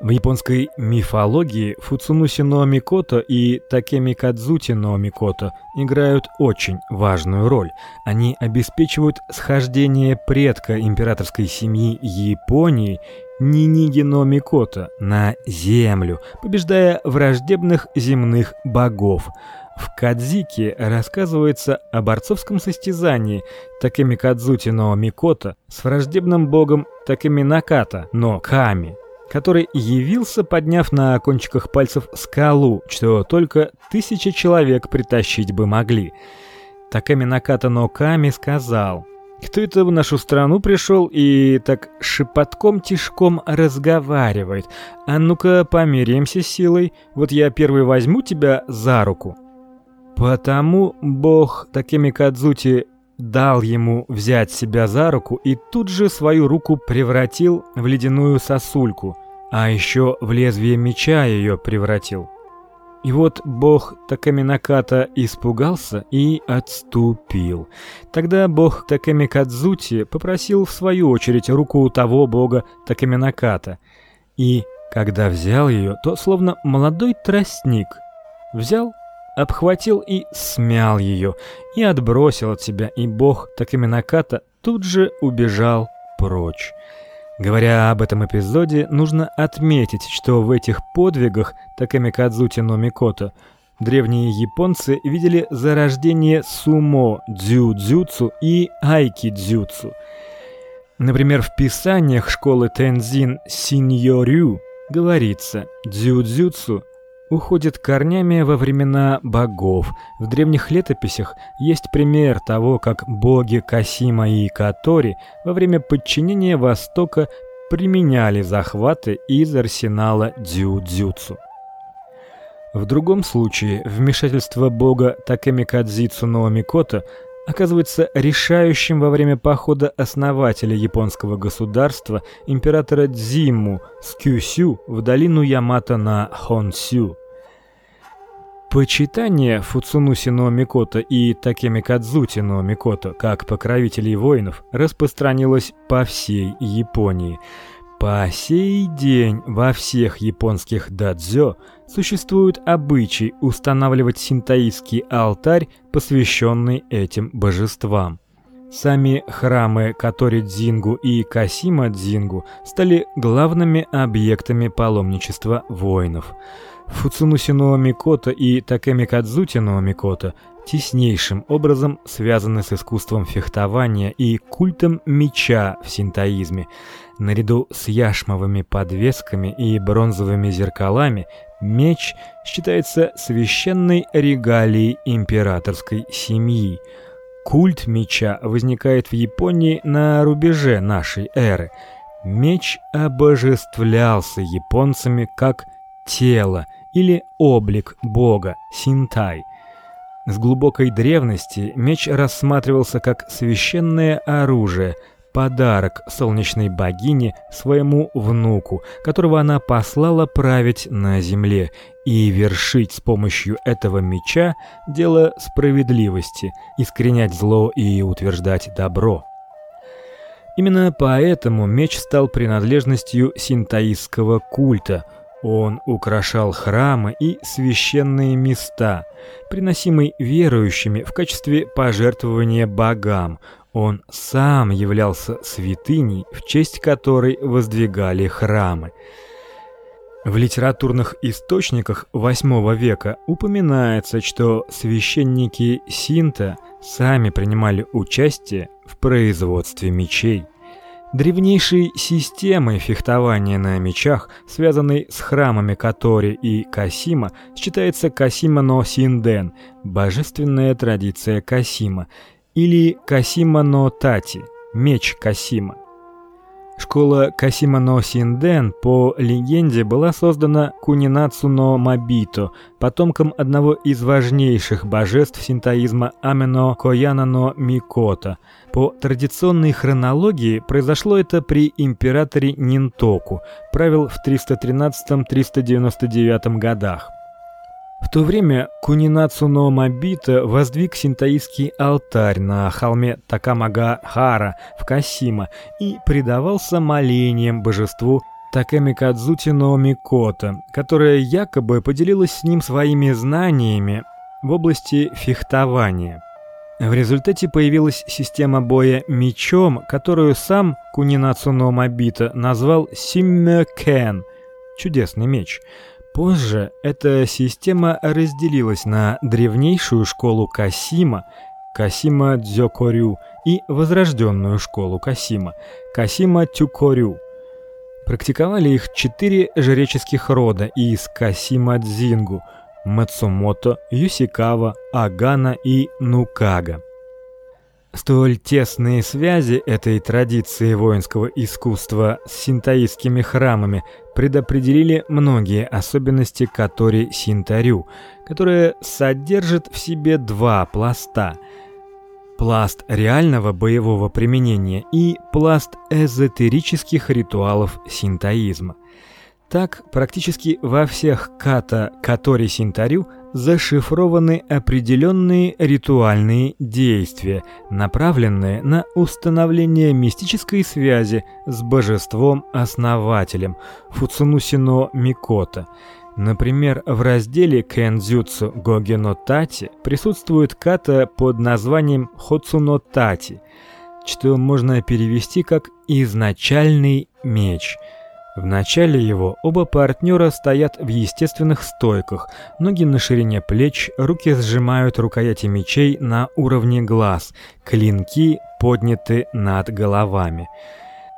В японской мифологии Фуцунуси Микото и Такеми Кадзути Микото играют очень важную роль. Они обеспечивают схождение предка императорской семьи Японии Ниниги но Микото на землю, побеждая враждебных земных богов. В Кадзике рассказывается о борцовском состязании Такеми Кадзути но Микото с враждебным богом Такеми Наката но который явился, подняв на кончиках пальцев скалу, что только тысячи человек притащить бы могли. Таками Наката Ноками сказал: "Кто это в нашу страну пришел и так шепотком-тишком разговаривает? А ну-ка помиримся силой. Вот я первый возьму тебя за руку". Потому бог Такими Кадзути дал ему взять себя за руку и тут же свою руку превратил в ледяную сосульку, а еще в лезвие меча ее превратил. И вот бог Такаминаката испугался и отступил. Тогда бог Такамикадзути попросил в свою очередь руку у того бога Такаминаката. И когда взял ее, то словно молодой тростник взял обхватил и смял ее, и отбросил от себя, и бог Такаминаката тут же убежал прочь. Говоря об этом эпизоде, нужно отметить, что в этих подвигах Такамикадзути но Микото древние японцы видели зарождение сумо, дзюдзюцу и айки-дзюцу. Например, в писаниях школы Тензин Синьорю говорится: дзюдзюцу уходит корнями во времена богов. В древних летописях есть пример того, как боги Касима и Катори во время подчинения Востока применяли захваты из арсенала дзюдзюцу. В другом случае вмешательство бога Такемикадзицу но Микото оказывается решающим во время похода основателя японского государства императора Дзиму с Кюсю в долину Ямато на Хонсю. Почитание Фуцунуси но Микото и Такеми Кадзути но Микото как покровителей воинов распространилось по всей Японии. По сей день во всех японских дадзё существует обычай устанавливать синтоистский алтарь, посвященный этим божествам. Сами храмы Катори-дзингу и Касима-дзингу стали главными объектами паломничества воинов. Фуцунуси Микото и Такеми Кадзути Микото теснейшим образом связаны с искусством фехтования и культом меча в синтоизме. Наряду с яшмовыми подвесками и бронзовыми зеркалами меч считается священной регалией императорской семьи. Культ меча возникает в Японии на рубеже нашей эры. Меч обожествлялся японцами как тело или облик бога Синтай. С глубокой древности меч рассматривался как священное оружие, подарок солнечной богине своему внуку, которого она послала править на земле и вершить с помощью этого меча дело справедливости, искоренять зло и утверждать добро. Именно поэтому меч стал принадлежностью синтоистского культа. Он украшал храмы и священные места, приносимый верующими в качестве пожертвования богам. Он сам являлся святыней, в честь которой воздвигали храмы. В литературных источниках VIII века упоминается, что священники Синта сами принимали участие в производстве мечей. Древнейшей системой фехтования на мечах, связанной с храмами Катори и Касима, считается Касима но Синден, божественная традиция Касима, или Касима но Тати, меч Касима. Школа Касима но Синден по легенде была создана Кунинацу но Мабито, потомком одного из важнейших божеств синтоизма Амено Кояна но Микото. По традиционной хронологии произошло это при императоре Нинтоку, правил в 313-399 годах. В то время Кунинацу но воздвиг синтоистский алтарь на холме Такамага-хара в Касима и предавался молениям божеству Такэмикадзути но которая якобы поделилась с ним своими знаниями в области фехтования. В результате появилась система боя мечом, которую сам Кунинацу но назвал Симмёкен чудесный меч. Позже эта система разделилась на древнейшую школу Касима, Касима Дзёкорю, и возрожденную школу Касима, Касима Тюкорю. Практиковали их четыре жреческих рода из Касима Дзингу: Мацумото, Юсикава, Агана и Нукага. Столь тесные связи этой традиции воинского искусства с синтоистскими храмами предопределили многие особенности Катори Синтарю, которая содержит в себе два пласта: пласт реального боевого применения и пласт эзотерических ритуалов синтоизма. Так, практически во всех ката Катори Синтарю зашифрованы определенные ритуальные действия, направленные на установление мистической связи с божеством-основателем Фуцунусино Микото. Например, в разделе Кэнзюцу Гогено Тати присутствует ката под названием Хоцуно Тати, что можно перевести как изначальный меч – в начале его оба партнера стоят в естественных стойках, ноги на ширине плеч, руки сжимают рукояти мечей на уровне глаз, клинки подняты над головами.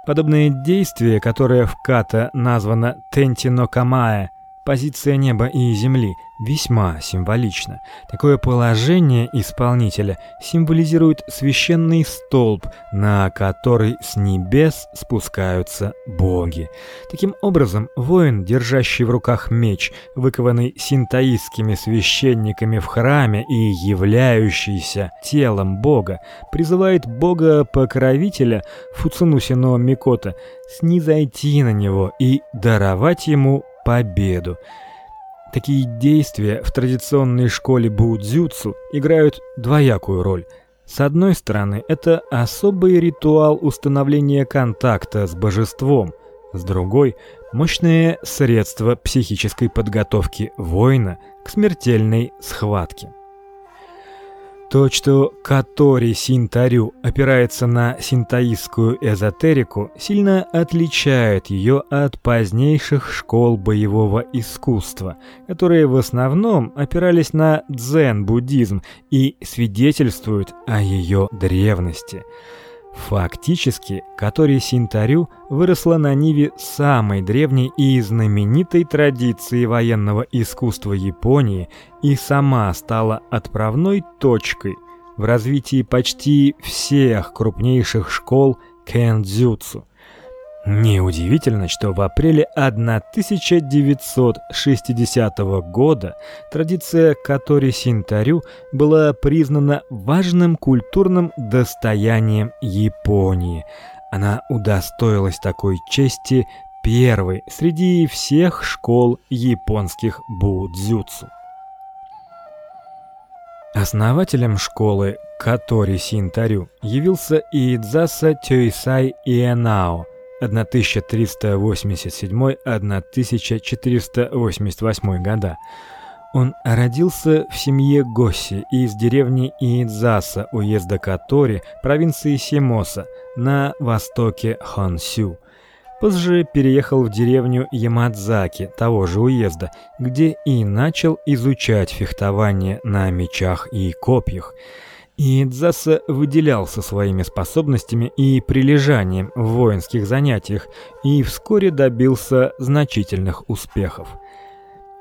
Подобное действие, которое в ката названо тентино камае, позиция неба и земли, весьма символично. Такое положение исполнителя символизирует священный столб, на который с небес спускаются боги. Таким образом, воин, держащий в руках меч, выкованный синтоистскими священниками в храме и являющийся телом бога, призывает бога-покровителя Фуцунусино Микото снизойти на него и даровать ему победу. Такие действия в традиционной школе будзюцу играют двоякую роль. С одной стороны, это особый ритуал установления контакта с божеством, с другой мощное средство психической подготовки воина к смертельной схватке. То, что Катори Синтарю опирается на синтоистскую эзотерику, сильно отличает ее от позднейших школ боевого искусства, которые в основном опирались на дзен-буддизм и свидетельствуют о ее древности. Фактически, Катори Синтарю выросла на ниве самой древней и знаменитой традиции военного искусства Японии и сама стала отправной точкой в развитии почти всех крупнейших школ кендзюцу – Неудивительно, что в апреле 1960 года традиция Катори Синтарю была признана важным культурным достоянием Японии. Она удостоилась такой чести первой среди всех школ японских будзюцу. Основателем школы Катори Синтарю явился Иидзаса Тёйсай Иенао – 1387-1488 года. Он родился в семье Госси из деревни Иидзаса уезда Катори, провинции Симоса, на востоке Хонсю. Позже переехал в деревню Ямадзаки того же уезда, где и начал изучать фехтование на мечах и копьях. И Дзаса выделялся своими способностями и прилежанием в воинских занятиях и вскоре добился значительных успехов.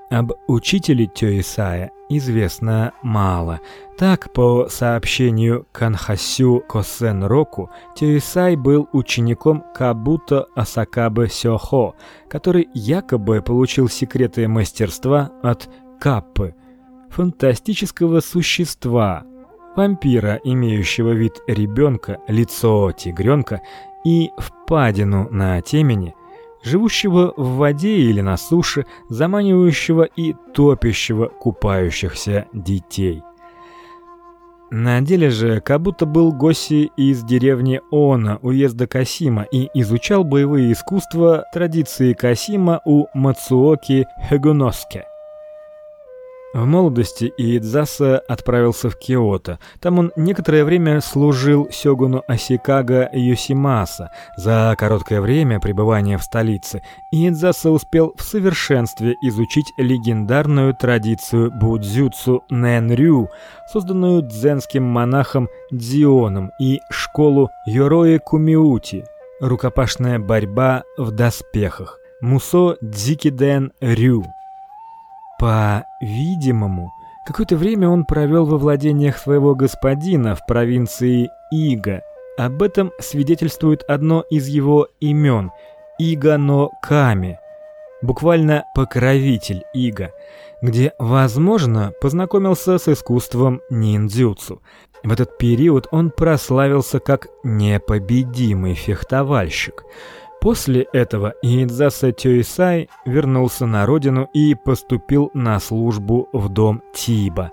Об учителе Тёисая известно мало. Так, по сообщению Канхасю Косен Року, Тёисай был учеником Кабуто Асакабе Сёхо, который якобы получил секреты мастерства от Каппы, фантастического существа, вампира, имеющего вид ребенка, лицо тигренка и впадину на темени, живущего в воде или на суше, заманивающего и топящего купающихся детей. На деле же как будто был Госи из деревни Она, уезда Касима, и изучал боевые искусства традиции Касима у Мацуоки Хегуноске. В молодости Иидзаса отправился в Киото. Там он некоторое время служил сёгуну Асикага Йосимаса. За короткое время пребывания в столице Иидзаса успел в совершенстве изучить легендарную традицию будзюцу Нэнрю, созданную дзенским монахом Дзионом, и школу Йорои Кумиути, рукопашная борьба в доспехах. Мусо Дзикиден Рю. По-видимому, какое-то время он провел во владениях своего господина в провинции Ига. Об этом свидетельствует одно из его имен – Игано Ками, буквально покровитель Ига, где, возможно, познакомился с искусством ниндзюцу. В этот период он прославился как непобедимый фехтовальщик – После этого Иидзаса Тёисай вернулся на родину и поступил на службу в дом Тиба.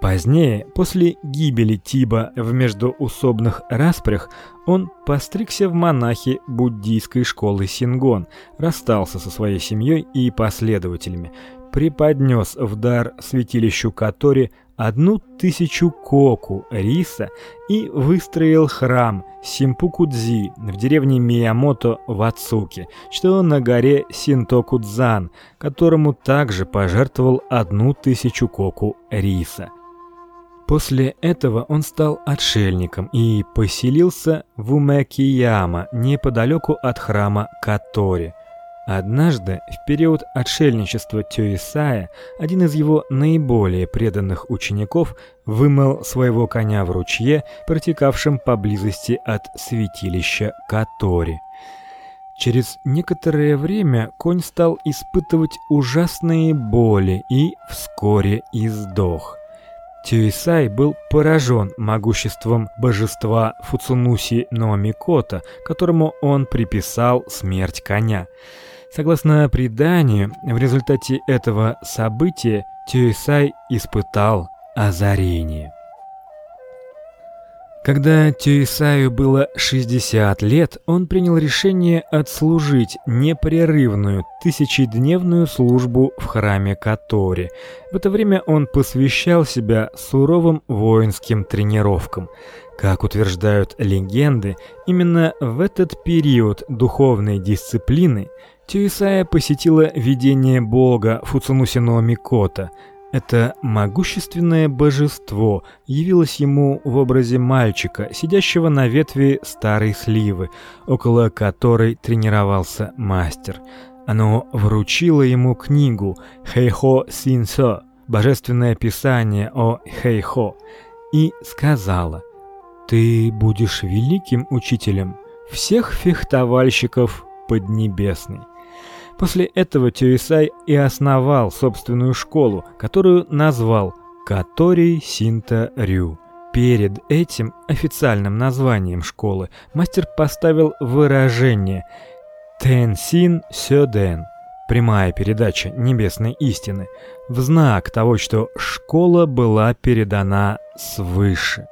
Позднее, после гибели Тиба в междоусобных распрях, он постригся в монахи буддийской школы Сингон, расстался со своей семьей и последователями, преподнес в дар святилищу Катори одну тысячу коку риса и выстроил храм Симпукудзи в деревне Миямото в Ацуки, что на горе Синтокудзан, которому также пожертвовал одну тысячу коку риса. После этого он стал отшельником и поселился в Умекияма, неподалеку от храма Катори. Однажды, в период отшельничества Тёисая, один из его наиболее преданных учеников вымыл своего коня в ручье, протекавшем поблизости от святилища Катори. Через некоторое время конь стал испытывать ужасные боли и вскоре издох. Тюисай был поражен могуществом божества Фуцунуси Номикота, которому он приписал смерть коня. Согласно преданию, в результате этого события Тюйсай испытал озарение. Когда Тюисаю было 60 лет, он принял решение отслужить непрерывную тысячедневную службу в храме Катори. В это время он посвящал себя суровым воинским тренировкам. Как утверждают легенды, именно в этот период духовной дисциплины Тюисая посетила видение бога Фуцунусино Микото – это могущественное божество явилось ему в образе мальчика, сидящего на ветви старой сливы, около которой тренировался мастер. Оно вручило ему книгу Хэйхо Синсо, божественное писание о Хэйхо, и сказала: "Ты будешь великим учителем всех фехтовальщиков Поднебесной". После этого Тюисай и основал собственную школу, которую назвал Каторий Синта Рю. Перед этим официальным названием школы мастер поставил выражение Тенсин Сёден, прямая передача небесной истины, в знак того, что школа была передана свыше.